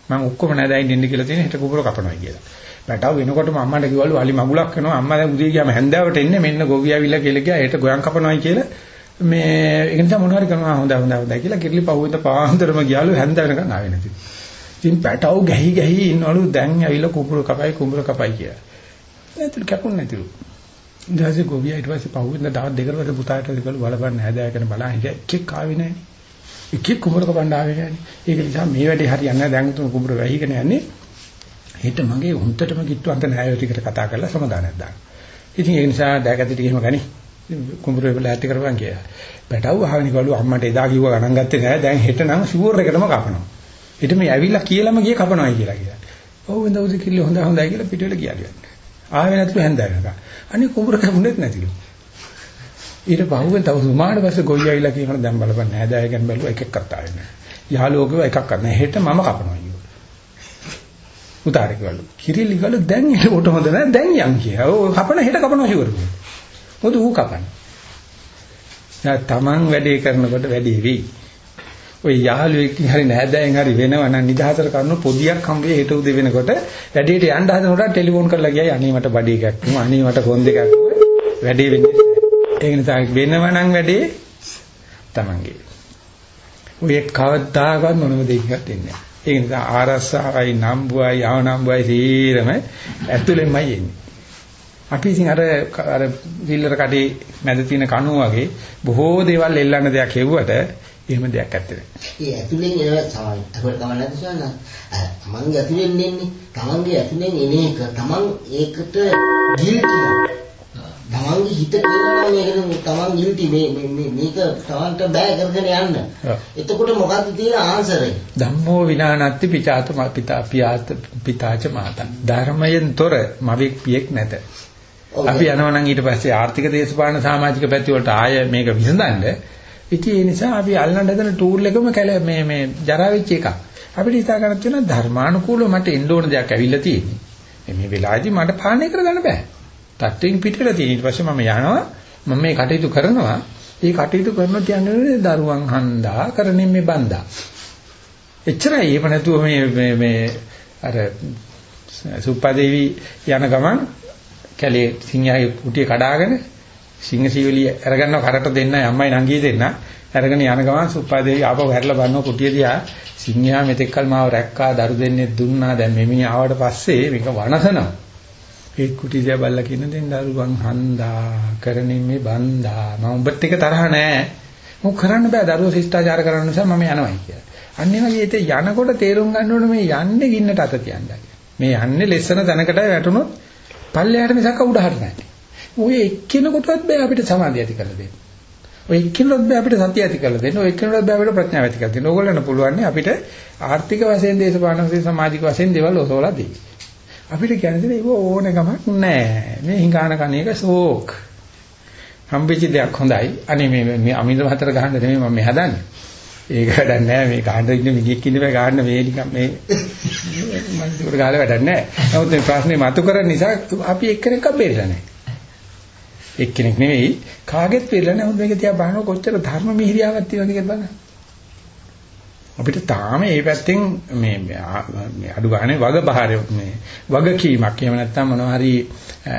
මම ඔක්කොම නැදයින් දෙන්න කියලා තියෙන හෙට කුඹුර කපනවා කියලා. පැටව වෙනකොටම අම්මට කිව්වලු අලි මගුලක් වෙනවා අම්මා දැන් උදේ ගියාම හැන්දාවට එන්නේ මෙන්න ගොවියා විලා කියලා ගියා හෙට ගොයන් කපනවායි කියලා මේ ඒ නිසා මොනවාරි කරනවා හොඳ හොඳ හොඳයි කියලා කිරිලි පහුවෙන්ද පාන්දරම ගියාලු හැන්ද වෙනකන් ආවේ නැති. ඉතින් පැටව ගැහි ගැහි ඉන්නවලු දැන් ඇවිල්ලා කුඹුර කපයි කුඹුර කපයි කියලා. නැතුළු කැපුන්නේ නැතිලු. ඊටසේ ගොවියා ඊට පස්සේ පහුවෙන්ද දවස් දෙකකට පස්සේ පුතාට ඒකලු බලපන්න හැදෑගෙන බලන් හිටියා එකෙක් ආවේ නැහැ. එකෙක් කුඹර කපන්න ආවේ නැහැ. ඒක නිසා මේ වැඩේ හරියන්නේ නැහැ. දැන් උතුම් කුඹර වැහිගෙන යන්නේ. හෙට මගේ උන්ටටම කිට්ටුවන්ත ණය ටිකට කතා කරලා සමාදානයක් දාන්න. ඉතින් ඒ නිසා දැකගත්තට ගිහිම ගනි. කුඹර වල ඇති කරපන් කියලා. පැටව අහගෙන ගලු අම්මට එදා කිව්ව ගණන් ගත්තේ නැහැ. දැන් හෙට නම් ෂුවර් එකටම කපනවා. ඊට මේ ඇවිල්ලා කියලාම ගියේ කපනවායි කියලා කියලා. ඔව් වෙනද උදේ කිල්ල හොඳ හොඳයි කියලා පිටවෙල ගියාලු. ආවෙ නැතුළු හැන්දෑවක. අනික කුඹර කැමුනෙත් නැතිලු. ඊට පහුවෙන් තව සුමාන පස්සේ ගොයියා ඉලා කියනවා දැන් බලපන් නෑදෑය ගැන බැලුවා එකෙක් කතා වෙන්නේ. යහලෝකව එකක් කරන්න. හෙට මම කපනවා අයියෝ. උතාරේ ගලු. කිරිලි ගලු දැන් ඊට කොට හොඳ නෑ දැන් යන් කියා. ඔය කපන හෙට කපනවා ෂුවර්. මොකද ඌ කපන්නේ. තමන් වැඩේ කරනකොට වැඩේ වෙයි. ඔය යාළුවෙක් හරි නැහැදෑයෙන් හරි වෙනවා නම් නිදහසට කරන පොදියක් හම්බෙයි හෙට උදේ වෙනකොට වැඩේට යන්න හදනකොට ටෙලිෆෝන් කරලා ගියයි අනේ මට බඩේ එකක් වුණා අනේ මට ෆෝන් දෙකක් වැඩේ වෙන්නේ ඒක නිසා වෙනවා නම් වැඩේ තමන්ගේ. ඔය කවදාකවත් මොනම දෙයක්වත් දෙන්නේ නැහැ. ඒ නිසා ආරස්සාවයි නම්බුවයි ආවනම්බුවයි සීරම ඇතුළෙන්මයි එන්නේ. අපි ඉතින් අර අර විල්ලර කඩේ මැද තියෙන කණුව වගේ බොහෝ දේවල් එල්ලන්න දෙයක් හෙව්වට එහෙම දෙයක් ඇත්තේ ඒ ඇතුලෙන් එනවා තමයි. අපිට කමක් නැද්ද සවන්න? තමන්ගේ ඇතුලෙන් එන්නේ. තමන්ගේ ඇතුලෙන් එන එක තමන් ඒකට ගිල්ටි තමන්ගේ හිත කියනවා මේකට තමන් ගිල්ටි මේ මේ මේක තමන්ට බෑ කරගෙන යන්න. එතකොට මොකද්ද තියෙන ආන්සරේ? ධම්මෝ විනානත්ති පිචාත පිතා පියාත පිතාච මාතා. ධර්මයෙන් තොර මවෙක් පියෙක් නැත. අපි යනවා නම් ඊට පස්සේ ආර්ථික දේශපාලන සමාජික පැති වලට ආය මේක විසඳන්න ඉතින් ඒ නිසා අපි අල්ලන්න හදන ටූල් එකම කැල මේ මේ ජරා වෙච්ච එකක්. අපිට හිතා ගන්න තියෙන ධර්මානුකූලව මට එන්න ඕන දෙයක් ඇවිල්ලා තියෙන්නේ. මේ වෙලාවේදී මට පාලනය කරගන්න බෑ. තත්ත්වෙන් පිටවෙලා තියෙන. ඊට පස්සේ මම යනවා මම මේ කටයුතු කරනවා. මේ කටයුතු කරන තියන්නේ දරුවන් හන්දා කරන්නේ මේ බන්දා. එච්චරයි. එහෙම නැතුව මේ මේ මේ අර සුප්පාදේවි යන ගමන් කැලේ සිංහයාගේ කුටිය කඩාගෙන සිංහ සීවලිය අරගන්නව කරට දෙන්නයි අම්මයි නංගී දෙන්න. අරගෙන යන ගමන් සුප්පාදේවි ආපහු හැරලා බලනවා කුටිය දිහා. සිංහයා මෙතෙක්කල් මාව රැක්කා දරු දෙන්නේ දුන්නා. දැන් මෙමිණි ආවට පස්සේ මේක වනසනවා. ඒ කුටිය දිහා බල්ලා කියන දෙන් දරුවන් හන්දා කරන්නේ මේ බන්දා. මම උඹත් එක තරහ නෑ. මොක කරන්න බෑ. දරුවෝ ශිෂ්ටාචාර කරන්න නිසා මම යනවායි කියලා. අන්න ඒ වගේ ඒත් යනකොට තේරුම් ගන්න ඕනේ මේ යන්නේ ගින්නට අත තියන්නයි. මේ යන්නේ ලෙස්සන තැනකට වැටුනොත් පල්ලෙහාට මිසක් උඩහට නෑ. ඔය එක්කිනෙකුටවත් බෑ අපිට සමාධිය ඇති කරලා දෙන්න. ඔය එක්කිනෙකුටවත් බෑ අපිට සතිය ඇති කරලා දෙන්න. ඔය එක්කිනෙකුටවත් බෑ අපිට ප්‍රඥාව ඇති කරලා දෙන්න. ඕගොල්ලන්ට පුළුවන් අපිට ආර්ථික වශයෙන් දේශපාලන වශයෙන් සමාජික වශයෙන් දේවල් ඔසවලා දෙන්න. අපිට කියන්නේ ඒක ඕන ගමක් නෑ. මේ හිඟාන කණේක ෂෝක්. හම්බෙච්ච දෙයක් හොඳයි. අනේ මේ මේ අමින්ද හතර ගහන්න නෙමෙයි මම මේ හදන්නේ. ඒක වැඩක් නෑ මේ ගහන්න ඉන්න මිනිහෙක් ඉන්න බෑ ගහන්න මේ නිකන් මේ මම ඒක ගහලා වැඩක් නෑ. නමුත් මේ ප්‍රශ්නේ මතු කරන නිසා අපි එක්කෙනෙක්ව බේරලා නෑ. එක්කෙනෙක් නෙවෙයි කාගෙත් පිළිලා නැහැ. මේක තියා බලන කොච්චර ධර්ම මිහිරියාවක් තියෙනවද කියලා බලන්න. අපිට තාම මේ පැත්තෙන් මේ මේ අඩු ගානේ වග බහාර මේ වගකීමක් එහෙම නැත්නම් මොනවා හරි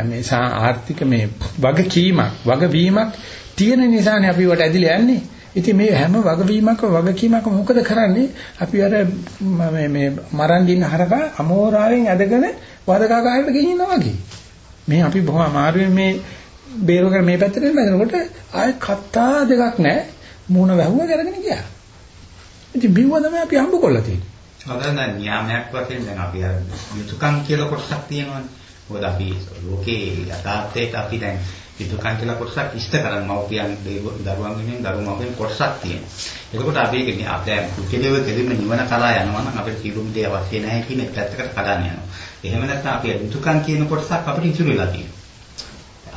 මේ ආර්ථික මේ වගකීමක් වගවීමක් තියෙන නිසානේ අපි වට ඇදිලා යන්නේ. ඉතින් මේ හැම වගවීමක් වගකීමක් මොකද කරන්නේ? අපි අර මේ මේ මරන් දින හරක අමෝරාවෙන් ඇදගෙන වදකාකාරයට ගෙනියනවා වගේ. මේ අපි බොහොම අමාරුවෙන් මේ බේරගෙන මේ පැත්තට බැලනකොට ආයෙ කත්තා දෙකක් නැහැ. මූණ වැහුවා කරගෙන ගියා. ඉතින් බිව්ව තමයි අපි හම්බ කරලා තියෙන්නේ. හොඳ දැන් න්යාමයක් වශයෙන් දැන් අපි අර යුතුයකම් කියලා කොටසක් තියෙනවානේ. මොකද අපි ලෝකේ යථාර්ථයට අපි දැන් යුතුයකම් කියලා කොටසක් ඉෂ්ට කරන් මව්පියන් දරුවන් වෙනුවෙන් දරුවෝ මව්පියන් කොටසක් තියෙනවා. එතකොට අපි ඒක අපේ කුකේදේව කෙලින්ම නිවන කරා යනවා නම් අපිට සියලුම දේ අවශ්‍ය නැහැ කියන එක පැත්තකට කඩන්න යනවා. එහෙම නැත්නම් අපි යුතුයකම් කියන කොටසක් අපිට ඉතුරු වෙලා තියෙනවා.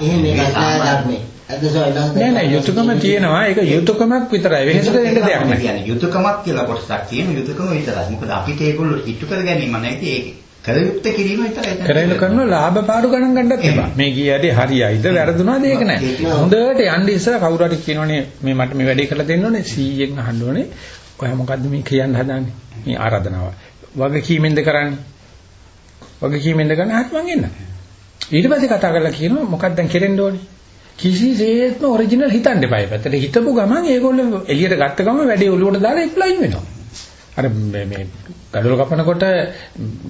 එහෙම නෑ ධර්මයේ. නෑ නෑ යුතුයකම තියෙනවා. ඒක යුතුයකමක් විතරයි. වෙහෙසට එන්න දෙයක් නෑ. කියන්නේ යුතුයකමක් කියලා කොටසක් තියෙන යුතුයකම විතරයි. මොකද අපිට ඒගොල්ලෝ ඉටු කර ගැනීම නැති ඒක කලයුත්ත කිරීම විතරයි. කරේල කරන ලාභ පාඩු ගණන් ගන්නත් එපා. මේ ගියදී හරියයිද වැරදුනාද ඒක නෑ. හොඳට යන්න ඉස්සර කවුරු හරි කියනෝනේ මේ මට මේ වැඩේ කරලා දෙන්න ඕනේ 100න් අහන්න ඕනේ. ඔයා මොකද්ද මේ කියන්න හදාන්නේ? මේ ආරාධනාව. වගකීමෙන්ද කරන්නේ? වගකීමෙන්ද කරන්නේ? හරි මං එන්න. ඊට පස්සේ කතා කරලා කියනවා මොකක්ද දැන් කෙරෙන්න ඕනේ? කිසිසේත්ම ඔරිජිනල් හිතන්න එපා. පැත්තට හිතපු ගමන් ඒගොල්ලෝ එළියට ගත්ත ගමන් වැඩේ ඔලුවට දාලා එක්ලයින් වෙනවා. අර මේ මේ gadol කපනකොට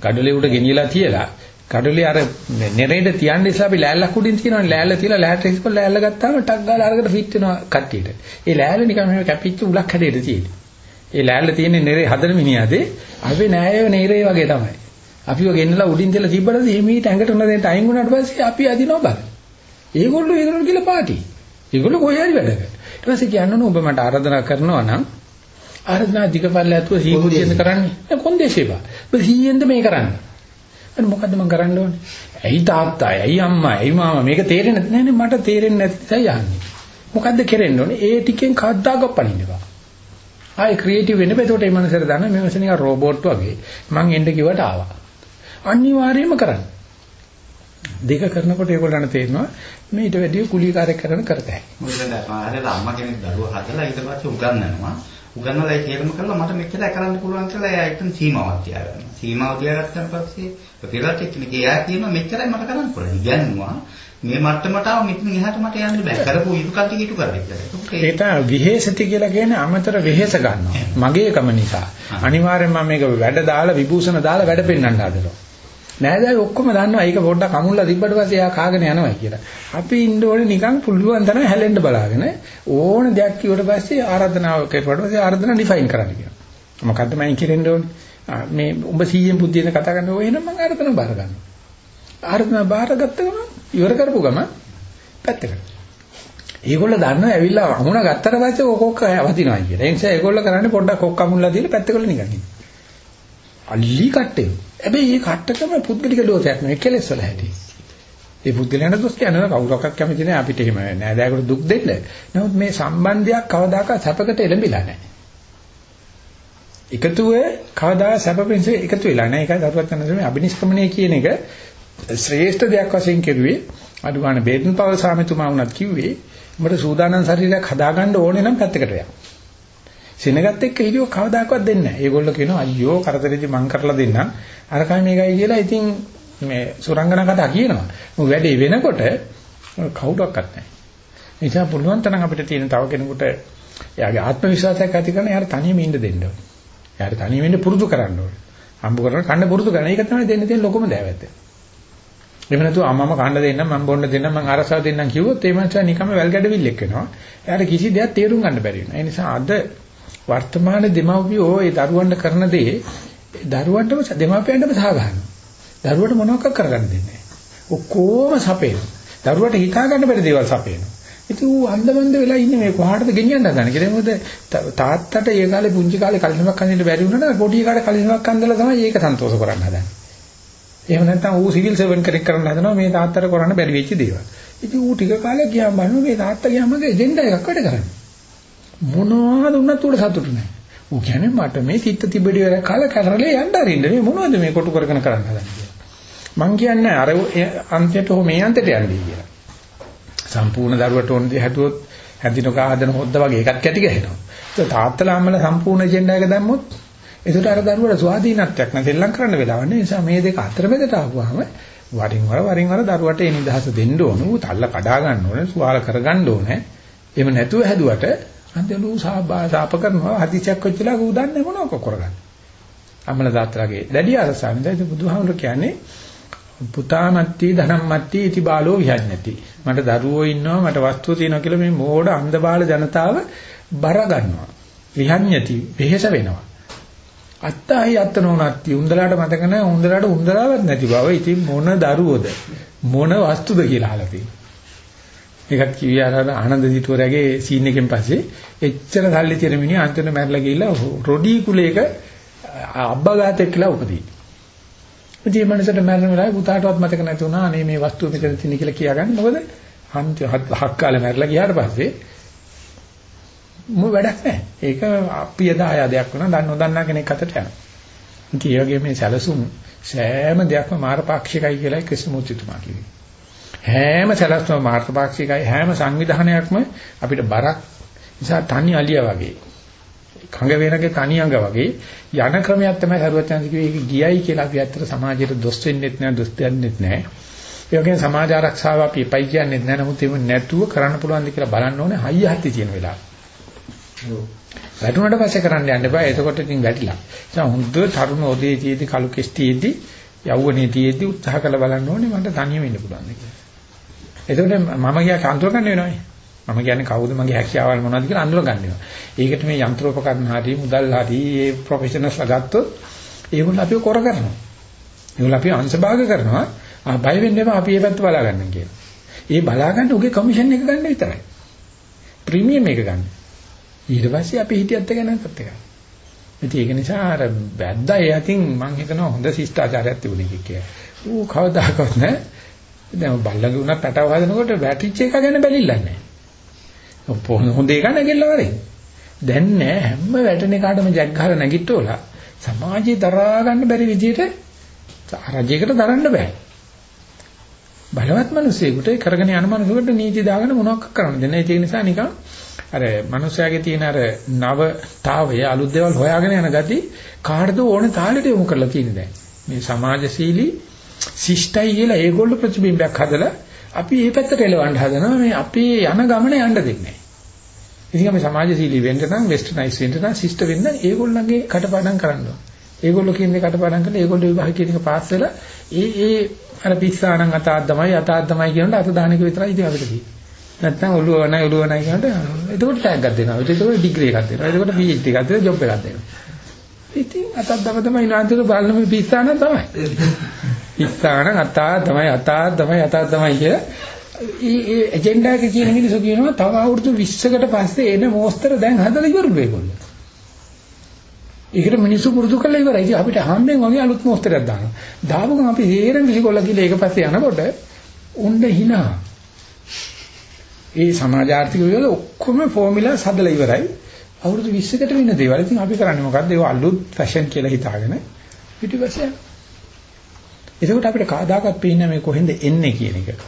gadolේ උඩ ගෙනියලා තියලා gadolේ අර නෙරේට තියන්න ඉස්සලා අපි ලෑල්ලක් උඩින් තියනවනේ ලෑල්ල තියලා ලෑල්ලට ඉස්සලා ලෑල්ල ගත්තාම ටක් ගාලා අරකට ෆිට වෙනවා කට්ටියට. ඒ ලෑල්ල නිකන් මෙහෙම කැපිච්ච උලක් හැදෙට තියෙන්නේ. ඒ ලෑල්ල තියෙන්නේ නෙරේ හදන මිනිහාදේ අපි නෑයව නෙරේ වගේ තමයි. අපිව ගෙන්නලා උඩින් තියලා තිබ්බට එමීට ඇඟට උන දෙන්න අයින් වුණාට පස්සේ අපි අදිනවා බල. ඒගොල්ලෝ ඒගොල්ලෝ කියලා පාටි. ඒගොල්ලෝ කොහේ හරි වැඩ කරනවා. ඊට පස්සේ කියන්න ඔබ මට ආරාධනා කරනවා නම් ආරාධනා දිගපල්ල ඇතුව සීමුතියෙන් කරන්නේ. දැන් කොන්දේශේ බා. ඔබ සීයෙන්ද මේ කරන්නේ. අන්න මොකද්ද මම කරන්න ඕනේ? ඇයි තාත්තා, ඇයි අම්මා, ඇයි මාමා මේක තේරෙන්නේ නැත්නම් නේ මට තේරෙන්නේ නැති නිසා යන්නේ. මොකද්ද කරෙන්න ඕනේ? ඒ ටිකෙන් කද්දාක පණින්නවා. ආයේ ක්‍රියේටිව් වෙන්න බෑ. ඒකට මේ මනසට දාන්න මේ මනස නිකන් රෝබෝට් වගේ. මං එන්න කිව්වට ආවා. අනිවාර්යයෙන්ම කරන්න. දෙක කරනකොට ඒගොල්ලන්ට තේරෙනවා මේ ඊට වැඩිය කුලීකාරයක් කරන කරතයි. මොකද දැන් අම්මා කෙනෙක් දරුවා හදලා ඊට පස්සේ උගන්වනවා. උගන්වලා ඒ තේරුම කරලා මට මෙච්චරයි කරන්න පුළුවන් කියලා එයා එතන සීමාවක් තියාගන්නවා. සීමාව තියාගත්තන් පස්සේ ප්‍රතිලාට එක්කෙනෙක් එයා කියනවා මෙච්චරයි මට කරන්න පුළුවන්. ඉගන්නවා මේ මට්ටමට ආව මෙතන එහාට මට යන්න බෑ. කරපු යුතුයකම් ටික ඉටු කරලා. ඒක විහෙසති කියලා කියන්නේ අමතර වෙහෙස ගන්නවා. මගේකම නිසා. අනිවාර්යෙන්ම මම මේක වැඩ දාලා විභූෂණ දාලා වැඩ පෙන්වන්න හදනවා. නෑදෑයි ඔක්කොම දන්නවා ඒක පොඩ්ඩක් අමුල්ලා තිබ්බට පස්සේ එයා කාගෙන යනවා කියලා. අපි ඉන්න ඕනේ නිකන් පුළුවන් තරම් හැලෙන්න බලාගෙන ඕන දෙයක් කිව්වට පස්සේ ආරාධනාව කරපුවාට පස්සේ ආරාධනාව ඩිෆයින් කරන්න කියනවා. මොකද්ද මම කියෙන්න ඕනේ? මේ උඹ 100න් බුද්ධියෙන් කතා කරන ඔය එහෙනම් මම ආරාධනාව බාර ගන්නවා. ආරාධනාව බාරගත්ත ගමන් ඉවර කරපු ගමන් පැත්තකට. ඒගොල්ලෝ දන්නවා ඇවිල්ලා අමුණ ගත්තට පස්සේ ඔකොක්ක වදිනවා කියලා. ඒ නිසා ඒගොල්ලෝ කරන්නේ පොඩ්ඩක් කොක්ක අමුණලා දීලා පැත්තකට නිකන් ඉන්න. අල්ලි කට්ටේ. හැබැයි මේ කට්ටකම පුද්ගලික දෝෂයක් නෙවෙයි කෙලෙස් වල හැටි. ඒ පුද්ගලයන්ට දොස් කියන්නේ කවුරක්වත් කැමති නෑ අපිට එහෙම නෑදෑයකට දුක් දෙන්න. නමුත් මේ සම්බන්ධයක් කවදාකවත් සැපකට එළඹිලා නෑ. එකතුව කවදා සැප පිණිස එකතු වෙලා නෑ. ඒකයි දරුවත් යන මේ අබිනිෂ්ක්‍මණය කියන එක ශ්‍රේෂ්ඨ දෙයක් වශයෙන් කෙරුවේ. අදුගාන බේදන් පවල් සාමිතුමා වුණත් කිව්වේ උඹට සූදානම් ශරීරයක් හදාගන්න ඕනේ නම් පැත්තකට යන්න. සෙනගත් එක්ක හිටියෝ කවදාකවත් දෙන්නේ නැහැ. ඒගොල්ලෝ කියනවා අයියෝ කරදරෙදි මං කරලා දෙන්නම්. අරකයි මේකයි කියලා ඉතින් මේ සුරංගනා කතා කියනවා. මොකද වැඩේ වෙනකොට කවුරක්වත් නැහැ. ඒ නිසා පුළුවන් තරම් අපිට තියෙන තව කෙනෙකුට එයාගේ ආත්ම විශ්වාසයක් ඇති කරන එයාට තනියම ඉන්න දෙන්න ඕනේ. එයාට තනියම ඉන්න පුරුදු කරන්න ඕනේ. හම්බ කරන කන්න පුරුදු කරන එක තමයි දෙන්න තියෙන ලොකුම දෑවැත්ත. එහෙම නැතුව අම්මම කන්න දෙන්නම් මම බොන්න දෙන්නම් මම අරසාව දෙන්නම් කිව්වොත් ඒ මනුස්සයා නිකම්ම වැල් ගැඩවිල්ලෙක් වෙනවා. එයාට කිසි දෙයක් තේරුම් ගන්න බැරි වෙනවා. ඒ නිසා අද වර්තමාන දෙමව්පියෝ ඒ දරුවන්ට කරන දේ දරුවන්ටම දෙමාපියන්ටම සාගහනවා. දරුවට මොනවක් කරගන්න දෙන්නේ නැහැ. ඔක්කොම සපේනවා. දරුවට හිතා ගන්න බැරි දේවල් සපේනවා. ඉතින් ඌ අන්දමන්ද වෙලා ඉන්නේ මේ කොහාටද ගෙනියන්න හදන්නේ කියලා. මොකද තාත්තට ඒ කාලේ පුංචි කාලේ කලිසමක් අඳින්න බැරි වුණා නම් පොඩි කාලේ කලිසමක් අඳලා තමයි ඒක සන්තෝෂ කරන්න හදන්නේ. එහෙම නැත්නම් ඌ සිවිල් සර්වන් කෙනෙක් කරන්න හදනවා මේ තාත්තට කරන්න බැරි වෙච්ච දේවල්. ඉතින් ඌ ටික කාලයක් ගියාම බලනවා මේ තාත්තා ගියාම මගේ එජෙන්ඩා එකක් වැඩ කරන්නේ. මොනවද උනත් උඩ සතුටු නැහැ. ඌ කියන්නේ මට මේ තිත්ත තිබෙඩි වල කල කරලේ යන්න අරින්න මේ මොනවද මේ කොටු කරගෙන කරන්න හදන්නේ කියලා. මං කියන්නේ අර අන්තයට හෝ මේ අන්තයට යන්නේ කියලා. සම්පූර්ණ දරුවට ඕන දේ හැදුවොත් හැදිනක ආදන හොද්ද වගේ එකක් කැටි ගහනවා. ඒක තාත්තලා අම්මලා සම්පූර්ණ එජෙන්ඩා එක දැම්මොත් ඒකට අර දරුවට ස්වාධීනත්වයක් නැති ලං කරන්න වෙලාවක් නෑ. ඒ නිසා මේ දෙක අතරමැදට ආවම වරින් වර වරින් වර දරුවට ඒ නිදහස දෙන්න ඕන. ඌ තල්ල කඩා ගන්න ඕනේ, සුවාල කරගන්න ඕනේ. එහෙම නැතුව හැදුවට අන්තිමට ඌ සාප කරනවා හදිසියක් වෙච්චලා ඌ දන්නේ මොනවක කරගන්න. අම්මල දාත්‍රාගේ දැඩි අරසන්ද ඉතින් බුදුහාමුදුරු කියන්නේ පුතාමත්ටි ධනම්මත්ටි ඉති බාලෝ විහඥති. මට දරුවෝ ඉන්නවා මට වස්තුව තියෙනවා කියලා මේ මෝඩ අන්ධ බාල ජනතාව බර ගන්නවා. විහඥති වෙහෙස වෙනවා. අත්තයි අත්තනෝනත්ති උන්දලාට මතක නැහැ උන්දලාට උන්දලාවක් නැති බව. ඉතින් මොන දරුවෝද මොන වස්තුද කියලා අහලා තියෙනවා. ඒකත් කිව්වේ අර ආනන්ද දිටුවරගේ සීන් එකෙන් පස්සේ එච්චර සල්ලි තියෙන මිනිහ අන්තිමට මැරලා ගිහිල්ලා රොඩි කුලයක අබ්බගාතෙක් කියලා උපදී. ඉතින් මේ මනසට මැරෙන වෙලාවේ පුතාටවත් මතක නැති වුණා අනේ මේ වස්තුව මෙතන තියෙන කියලා කියාගන්න. මොකද හන්ති හක් කාලේ මැරලා ගියාට පස්සේ මො වැඩක් නැහැ. ඒක අපිය දායාදයක් වුණා. දන්න නොදන්නා කෙනෙක් අතට යනවා. ඉතින් ඒ වගේ මේ සැලසුම් සෑම දෙයක්ම මාරපාක්ෂිකයි කියලා ක්‍රිස්තුමූර්තිතුමා කිව්වේ. හැම සැලැස්ම මාර්ගපාක්ෂිකයි හැම සංවිධානයක්ම අපිට බරක් නිසා තනි අලිය වගේ කඟ වේනගේ තනි අඟ වගේ යන ක්‍රමයක් තමයි සරුවචන්ද කිව්වේ ඒක ගියයි කියලා අපි ඇත්තට සමාජයට දොස් වෙන්නෙත් නෑ දොස් දෙන්නෙත් නෑ ඒ වගේම සමාජ ආරක්ෂාව අපි එපයි කියන්නේත් නෑ නමුත් ඒක නැතුව කරන්න පුළුවන්ද කියලා බලන්න ඕනේ හයිය හත්ති තියෙන වෙලාව. වැටුණට පස්සේ කරන්න යන්න එපා එතකොට ඉතින් වැටිලා. ඒ නිසා හොඳ තරුණ ඔදේතියේදී කලු කෙස්ටියේදී යෞවනයේදී උත්සාහ කළ බලන්න ඕනේ මට තනියම ඉන්න පුළුවන්ද කියලා. එතකොට මම කියා අඳුර ගන්න වෙනවනේ. මම කියන්නේ කවුද මගේ හැකියාවල් මොනවද කියලා අඳුර ගන්න වෙනවා. ඒකට මේ යන්ත්‍රෝපකරණ හරි මුදල් හරි මේ ප්‍රොෆෙෂනල්ස් ගත්තොත් ඒගොල්ලෝ අපිව කර කරනවා. ඒගොල්ලෝ අපිව අංශභාග කරනවා. ආ බය වෙන්න එපා අපි මේ පැත්ත බලා ගන්න කියලා. ඒ බලා ගන්න උගේ කමිෂන් එක ගන්න විතරයි. ප්‍රීමියම් එක ගන්න. ඊට පස්සේ අපි හිටියත් එක නැත්ත් එකයි. ඉතින් ඒක නිසා අර වැද්දා ඒ අතින් මම හිතනවා හොඳ ශිෂ්ටාචාරයක් තිබුණේ කියලා. ඌ කවදාකවත් නෑ දැන් බල්ලගේ උනත් පැටව හදනකොට වැටිච්ච එක ගැන බැලිලා නැහැ. හොඳ එක නැගෙල්ල වරේ. දැන් නෑ හැම වැටෙන එකටම ජැක් ගහලා නැගිට්ටෝලා සමාජේ දරා ගන්න බැරි විදියට රජයකට දරන්න බෑ. බලවත් මිනිසෙකුට කරගෙන යන මිනිසෙකුට නීති දාගෙන මොනවක් කරන්න දෙන්නේ. ඒක නිසා නිකන් අර මිනිස්යාගේ තියෙන අර නවතාවය අලුත් දේවල් හොයාගෙන යන ගති කාටද ඕනේ තාලෙට යොමු කරලා තියෙන දැන්. මේ සමාජශීලී ශිෂ්ටයි කියලා ඒගොල්ලෝ ප්‍රතිබිම්බයක් හදලා අපි මේ පැත්තට එලවන්න හදනවා මේ අපේ යන ගමන යන්න දෙන්නේ නැහැ. ඉතින් අපි සමාජශීලී වෙන්න නම් වෙස්ටර්නයිස් වෙන්න නම් ශිෂ්ට වෙන්න ඒගොල්ලන්ගේ කටපාඩම් කරන්න ඕන. ඒගොල්ලෝ කියන දේ කටපාඩම් කරලා ඒගොල්ලෝ විභාග කියන එක පාස් වෙලා ඒ ඒ අර පිස්සානම් අතාද්දමයි අතාද්දමයි කියනකොට අත දාන එක විතරයි ඉතින් අපිට තියෙන්නේ. නැත්නම් ඔළුව නැහැ ඔළුව නැහැ කියනකොට එතකොට ටැග් එකක් දෙනවා. එතකොට ඩිග්‍රී එකක් දෙනවා. එතකොට PhD එකක් දෙනවා ජොබ් එකක් දෙනවා. ඉතින් අතද්දම තමයි නාන්තිර බලන මේ පිස්සානම් තමයි. පිස්සානම් අතා තමයි අතා තමයි අතා තමයි කිය. ඒ ඒ ඇජෙන්ඩා එක කියන මිනිස්සු කියනවා තව අවුරුදු 20කට පස්සේ එන මෝස්තර දැන් හදලා ඉවරුනේ ඒගොල්ලෝ. ඒකට මිනිස්සු පුරුදු කරලා ඉවරයි. ඉතින් අපිට හම්බෙන් වගේ අලුත් මෝස්තරයක් දානවා. දාපු ගමන් අපි හේරෙන් විසිකොල්ල කියලා ඒක පස්සේ යනකොට උණ්ඩ hina. ඒ සමාජ ආර්ථික වල ඔක්කොම ෆෝමියුලා හදලා ඉවරයි. අවුරුදු 20කට වෙන දේවල්. ඉතින් අපි කරන්නේ මොකද්ද? ඒක අලුත් ෆැෂන් කියලා හිතාගෙන පිටිපස්සේ එතකොට අපිට කාදාකත් පේන්නේ මේ කොහෙන්ද එන්නේ කියන එක.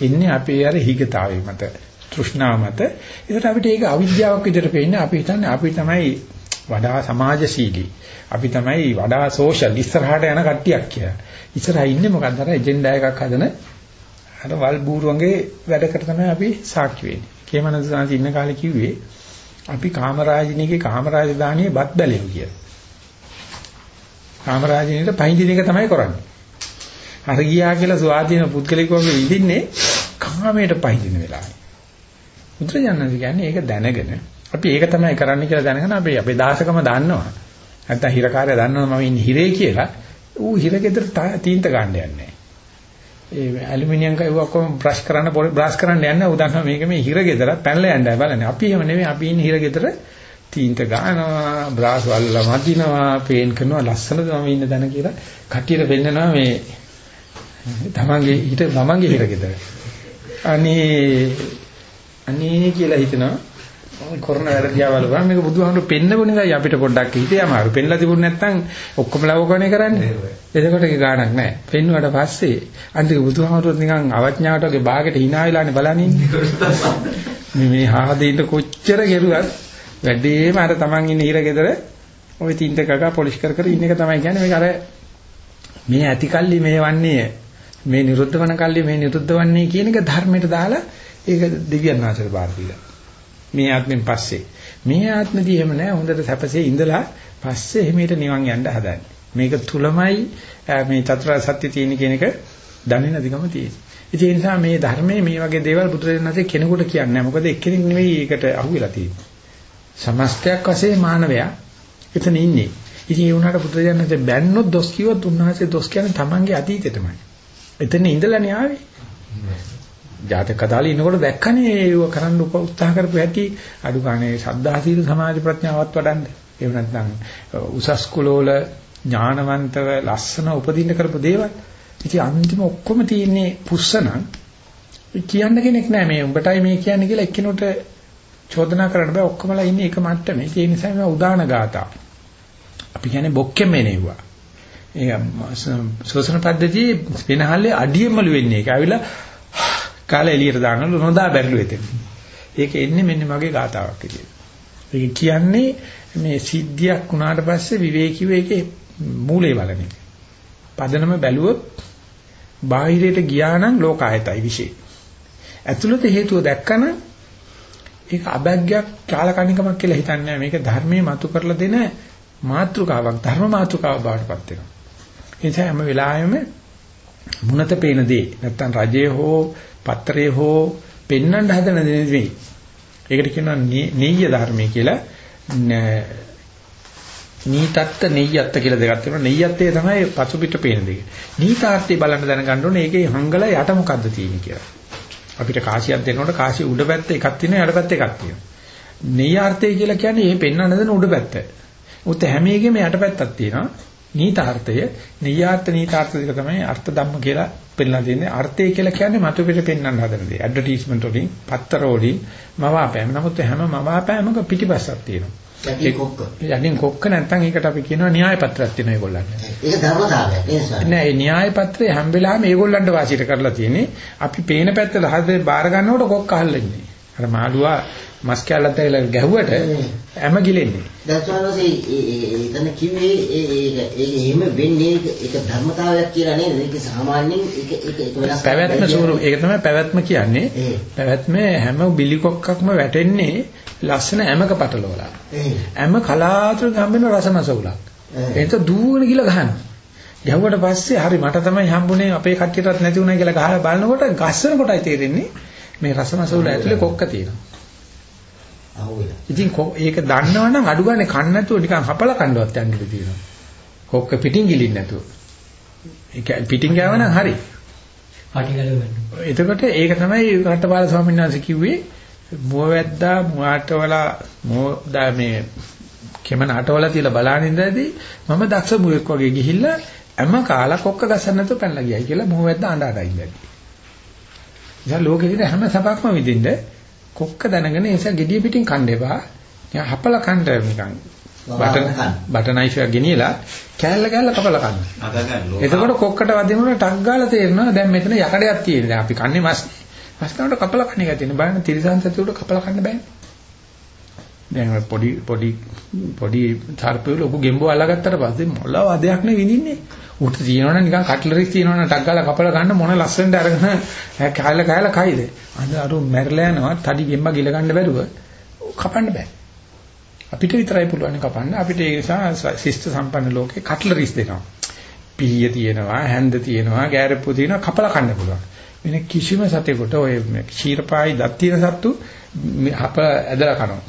එන්නේ අපේ අර හිගතාවේ මත, තෘෂ්ණාව මත. ඒකට අපිට ඒක අවිද්‍යාවක් විදිහට පේන්නේ. අපි හිතන්නේ අපි තමයි වඩා සමාජශීලී. අපි තමයි වඩා සෝෂල් ඉස්සරහට යන කට්ටියක් කියලා. ඉස්සරහා ඉන්නේ මොකක්ද? අර එජෙන්ඩා එකක් හදන අර වල් බූරුවන්ගේ වැඩකට තමයි අපි සාක්ෂි වෙන්නේ. කේමනන්ද සාන්ති ඉන්න කාලේ කිව්වේ අපි කාමරාජිනීගේ කාමරාජධානියේ බත් බැලෙමු කියලා. කාමරාජිනීට පයින්දින එක තමයි කරන්නේ. අර ගියා කියලා ස්වාධීන පුද්ගලිකවම ඉඳින්නේ කාමයට පයින්දින වෙලාවේ. මුද්‍රජනන්ද කියන්නේ ඒක දැනගෙන අපි ඒක තමයි කරන්න කියලා දැනගෙන අපි අපේ දාසකම දන්නවා. නැත්තම් හිරකාරය දන්නවා මම ඉන්නේ හිරේ කියලා. ඌ හිරගෙදර තීන්ත ගන්න යන්නේ ඒ ඇලුමිනියම් කයි ඔක්කොම බ්‍රෂ් කරන්න බ්‍රෂ් කරන්න යන්න උදාහරණ මේක මේ හිරගෙදර පැනලා යන්නයි බලන්නේ. අපි එහෙම නෙමෙයි අපි ඉන්නේ හිරගෙදර තීන්ත ගන්නවා බ්‍රාස් වල මදිනවා පේන් කරනවා ලස්සනද මම ඉන්න තැන කියලා කටියට වෙන්නනවා මේ තමන්ගේ හිත තමන්ගේ හිත ගෙදර. අනේ අනේ කියලා හිතනවා කරන වැරදියාවල වම් මේක බුදුහාමුදුරු පෙන්නපොනේ දැයි අපිට පොඩ්ඩක් හිතේ අමාරු. පෙන්ලා තිබුණ නැත්නම් ඔක්කොම ලවකෝනේ කරන්නේ. එතකොට ඒක ගාණක් නැහැ. පෙන්නුවට පස්සේ අන්තික බුදුහාමුදුරුවෝ නිකන් අවඥාවට වගේ බාගෙට hina වෙලානේ බලන්නේ. මේ මේ හාදේට කොච්චර ගෙරුවත් වැඩේම අර තමන් ඉන්න හිර ගෙදර ওই තින්ත කකා පොලිෂ් කර කර ඉන්න එක තමයි කියන්නේ මේක අර මේ ඇතිකල්ලි මේ වන්නේ මේ නිරුද්ධ වන කල්ලි මේ නිරුද්ධ වන්නේ කියන එක ධර්මයට දාලා ඒක දෙවියන් වහන්සේට බාර දීලා මේ ආත්මෙන් පස්සේ. මේ ආත්මෙදී එහෙම නැහැ. හොඳට සැපසේ ඉඳලා පස්සේ එහෙමීට නිවන් යන්න හදන්නේ. මේක තුලමයි මේ චතුරාර්ය සත්‍ය තියෙන කියන එක දන්නේ නැතිකම තියෙන්නේ. ඒ නිසා මේ ධර්මයේ මේ වගේ දේවල් බුදුරජාණන්සේ කෙනෙකුට කියන්නේ නැහැ. මොකද එක්කෙනෙක් නෙවෙයි ඒකට අහුවෙලා තියෙන්නේ. සමස්තයක් වශයෙන් මානවයා එතන ඉන්නේ. ඉතින් ඒ වුණාට බුදුරජාණන්සේ බැන්නොත් දොස් කිව්වොත් උන්වහන්සේ දොස් කියන්නේ තමන්ගේ අතීතෙටමයි. එතන ඉඳලානේ ආවේ. ජාතක කතාලේ ඉන්නකොට දැක්කනේ ඒව කරන්න උත්සාහ කරපු හැටි අඩු ගානේ සද්ධා සීල සමාධි ප්‍රඥාවත් වඩන්න. එහෙම නැත්නම් උසස් කුලවල ඥානවන්තව ලස්සන උපදින්න කරපු දේවල්. ඉතින් අන්තිම ඔක්කොම තියෙන්නේ පුස්සනම් කියන්න කෙනෙක් නැහැ මේ උඹටයි මේ කියන්නේ කියලා එක්කිනුට චෝදනා කරන්න බෑ ඔක්කොමලා ඉන්නේ එක මට්ටමේ. ඒ නිසා මේ උදාන ගාතා. අපි කියන්නේ බොක්කෙම එනෙව්වා. ඒක සෝසන පද්ධතියේ වෙනහල්ලේ අඩියෙමලු වෙන්නේ. ඒක ඇවිල්ලා කාලේ එළියට දානවලු නොදා බැරිලු එතන. ඒක එන්නේ මෙන්න මගේ ගාතාවක් විදියට. ඒක කියන්නේ මේ සිද්ධියක් වුණාට පස්සේ විවේකීව ඒකේ මූලයේ බලන එක. පදනම බැලුවොත් බාහිරයට ගියා නම් ලෝකායතයි විශේෂ. ඇතුළත හේතුව දැක්කම ඒක අබැග්යක් කාලකණිකමක් කියලා හිතන්නේ මේක ධර්මයේ මතු කරලා දෙන මාත්‍රිකාවක් ධර්ම මාත්‍රිකාවක් බවට පත් වෙනවා. ඒ නිසා හැම වෙලාවෙම මුණත පේන දේ නැත්තම් රජයේ හෝ පත්‍රයේ හෝ පෙන්වන්න හදන දේ නෙවෙයි. ඒකට කියනවා නෙය්‍ය ධර්මය කියලා. නීතත්ත නෙය්‍යත්ත කියලා දෙකක් තියෙනවා. නෙය්‍යත්තේ තමයි පසු පිට පේන දෙක. නීතාර්ථය බලන්න දැනගන්න ඕනේ ඒකේ හංගල යට මොකද්ද තියෙන්නේ කියලා. අපිට කාසියක් දෙනකොට කාසිය උඩ පැත්ත එකක් තියෙනවා යට පැත්ත එකක් තියෙනවා. නෙය්‍යාර්ථය කියලා කියන්නේ මේ පෙන්වන්න දෙන උඩ පැත්ත. උත් හැම එකෙම යට පැත්තක් තියෙනවා. නීතාර්ථය නියාර්ථ නීතාර්ථ දෙක තමයි අර්ථ ධම්ම කියලා පෙන්නලා දෙන්නේ. අර්ථය කියලා කියන්නේ මතු පිට පෙන්වන්න හදන දේ. ඇඩ්වර්ටයිස්මන්ට් වලින්, පත්තර වලින් මවාපෑම. නමුත් හැම මවාපෑමක පිටිපස්සක් තියෙනවා. යටින් කොක්ක. යටින් කොක්ක නැත්නම් ඒකට අපි කියනවා න්‍යාය පත්‍රයක් තියෙනවා ඒගොල්ලන්ට. ඒක ධර්මතාවයක් නේද? නෑ ඒ න්‍යාය පත්‍රය හැම වෙලාවෙම ඒගොල්ලන්ට වාසියට කරලා තියෙන්නේ. අපි පේන පැත්තට හදේ බාර ගන්නකොට කොක්ක අහලා ඉන්නේ. අර මාළුවා මස් කැල්ලත් ඇවිල්ලා ගැහුවට හැම ගිලෙන්නේ. දැන් ස්වාමීන් එතන කිව්වේ ඒ ඒ ඒ එහෙම වෙන්නේ ඒක ධර්මතාවයක් කියලා නේද? ඒක සාමාන්‍යයෙන් ඒක ඒක ඒක වෙනස් පැවැත්ම ස්වරූප ඒක තමයි පැවැත්ම කියන්නේ. පැවැත්ම හැම බිලි කොක්කක්ම වැටෙන්නේ ලස්සන ඇමක පටලවලා. ඇම කලාතුරකින් හම්බෙන රසමස උලක්. ඒක දුවන ගිල ගහනවා. ගැහුවට පස්සේ හරි මට තමයි හම්බුනේ අපේ කට්ටියටත් නැති වුණා කියලා ගහලා බලනකොට ගස්සන කොටයි තේරෙන්නේ මේ රසමස උල ඇතුලේ කොක්ක තියෙනවා. අහුවෙලා. ඉතින් ඒක දන්නවනම් අඩු ගානේ කන්න නැතුව නිකන් හපලා කන්නවත් යන්න ඉඩ තියෙනවා. කොක්ක පිටින් ගිලින්න නැතුව. ඒක පිටින් ගාවනම් හරි. පාටි ගලවන්න. එතකොට ඒක තමයි රටපාල ස්වාමීන් වහන්සේ කිව්වේ මුවවැද්දා මුවාටවලා මොදා මේ කෙමන අටවලා තියලා බලන ඉඳදී මම දක්ෂ මුවෙක් වගේ ගිහිල්ලා හැම කාලා කොක්ක ගසන්න නැතුව පැනලා ගියයි කියලා මුවවැද්දා අඬ අඬ ඉඳදී. ඉතින් ලෝකෙ දින හැම සබක්ම විදින්න කොක්ක දැනගෙන ඒස gediya පිටින් කන්න එපා. නිකන් හපලා කන්න නිකන් නයිෆ් එක ගෙනියලා කෑල්ල කෑල්ල කපලා කන්න. එතකොට කොක්කට වදිනකොට ටක් ගාලා තේරෙනවා දැන් මෙතන යකඩයක් තියෙන. දැන් අපි කන්නේ මස්. මස් කනකොට කපලා කන්න තියෙන. බලන්න තිරසන් සතුට කපලා කන්න බෑනේ. දැන් පොඩි පොඩි පොඩි තරපේ ලොකු ගෙම්බෝ අල්ලගත්තට පස්සේ මොළ වදයක් නේ විඳින්නේ. උට තියෙනවනේ නිකන් කට්ලරිස් තියෙනවනේ ටක් ගාලා කපලා ගන්න මොන ලස්සනට අරගෙන කෑල්ල කෑල්ල කයිද. අද අර මැරලා යනවා තඩි ගෙම්බා ගිල ගන්න බැරුව කපන්න බෑ. අපිට විතරයි පුළුවන් කපන්න. අපිට ඒ නිසා ශිෂ්ට සම්පන්න ලෝකේ කට්ලරිස් දෙනවා. පීය තියෙනවා, හැන්ද තියෙනවා, ගෑරප්පු තියෙනවා කපලා කන්න පුළුවන්. වෙන කිසිම සතෙකුට ඔය ක්ෂීරපායි දත් තියෙන සත්තු මේ අප ඇදලා කනවා.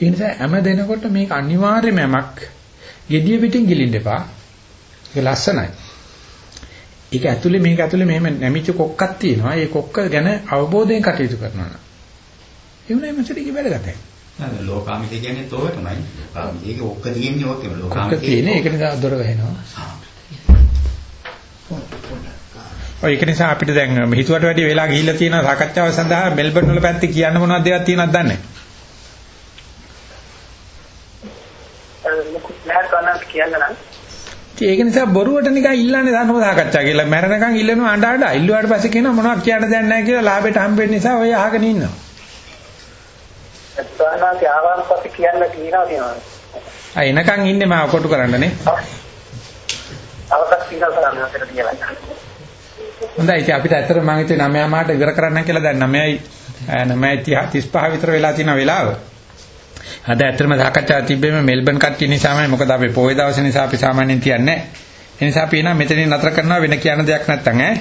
ඒ නිසා හැම දෙනකොට මේක අනිවාර්යයෙන්ම යමක් gediya පිටින් ගිලින්න එපා. ඒක ලස්සනයි. ඒක ඇතුලේ මේක ඇතුලේ මෙහෙම නැමිච්ච කොක්කක් තියෙනවා. ඒ කොක්ක ගැන අවබෝධයෙන් කටයුතු කරනවා. ඒ වුණේ මෙතන ඉබල ගතයි. නේද ලෝකාමිත කියන්නේ තෝ තමයි. ඒක ඔක්ක තියෙන්නේ කොක්ක ලෝකාමිත. තියෙන ඒක නිසා දොර වහිනවා. ඔය ඒක නිසා අපිට දැන් හිතුවට වැඩි වෙලා ගිහිල්ලා තියෙන සාකච්ඡාව සඳහා මෙල්බර්න් වල පැත්තේ කියන්න මොනවද දේවල් තියෙනවද දන්නේ නැහැ. මොකක්ද නැහැ කියන්න නම් ඉතින් ඒක නිසා බොරුවට නිකන් ඉල්ලන්නේ ධර්ම සාකච්ඡා කියලා. මැරෙනකන් ඉල්ලනවා අඬ අඬ. ඉල්ලුවාට පස්සේ කියනවා මොනවද කියන්න දෙයක් නැහැ කියලා ලාභයට හම්බෙන්න නිසා ඔය අහගෙන ඉන්නවා. ස්වාමීන් ආවන් පස්සේ කියන්න කියනවා කියනවා. ආ එනකන් ඉන්නේ මාව කොටු කරන්නනේ. තියෙනවා ස්වාමීන් වහන්සේට කියලා. හොඳයි ඉතින් අපිට ඇත්තට මම හිතුවේ 9 මාට ඉවර කරන්න කියලා දැන් 9යි 9:35 විතර වෙලා තියෙන වෙලාව. අද ඇත්තටම සාකච්ඡා තිබ්බෙම මෙල්බන් කට්ටිය නිසාමයි මොකද අපි පොයේ දවසේ නිසා අපි සාමාන්‍යයෙන් තියන්නේ නැහැ. ඒ නිසා අපි එනවා මෙතනින් නතර කරනවා වෙන කියන දෙයක් නැත්තම් ඈ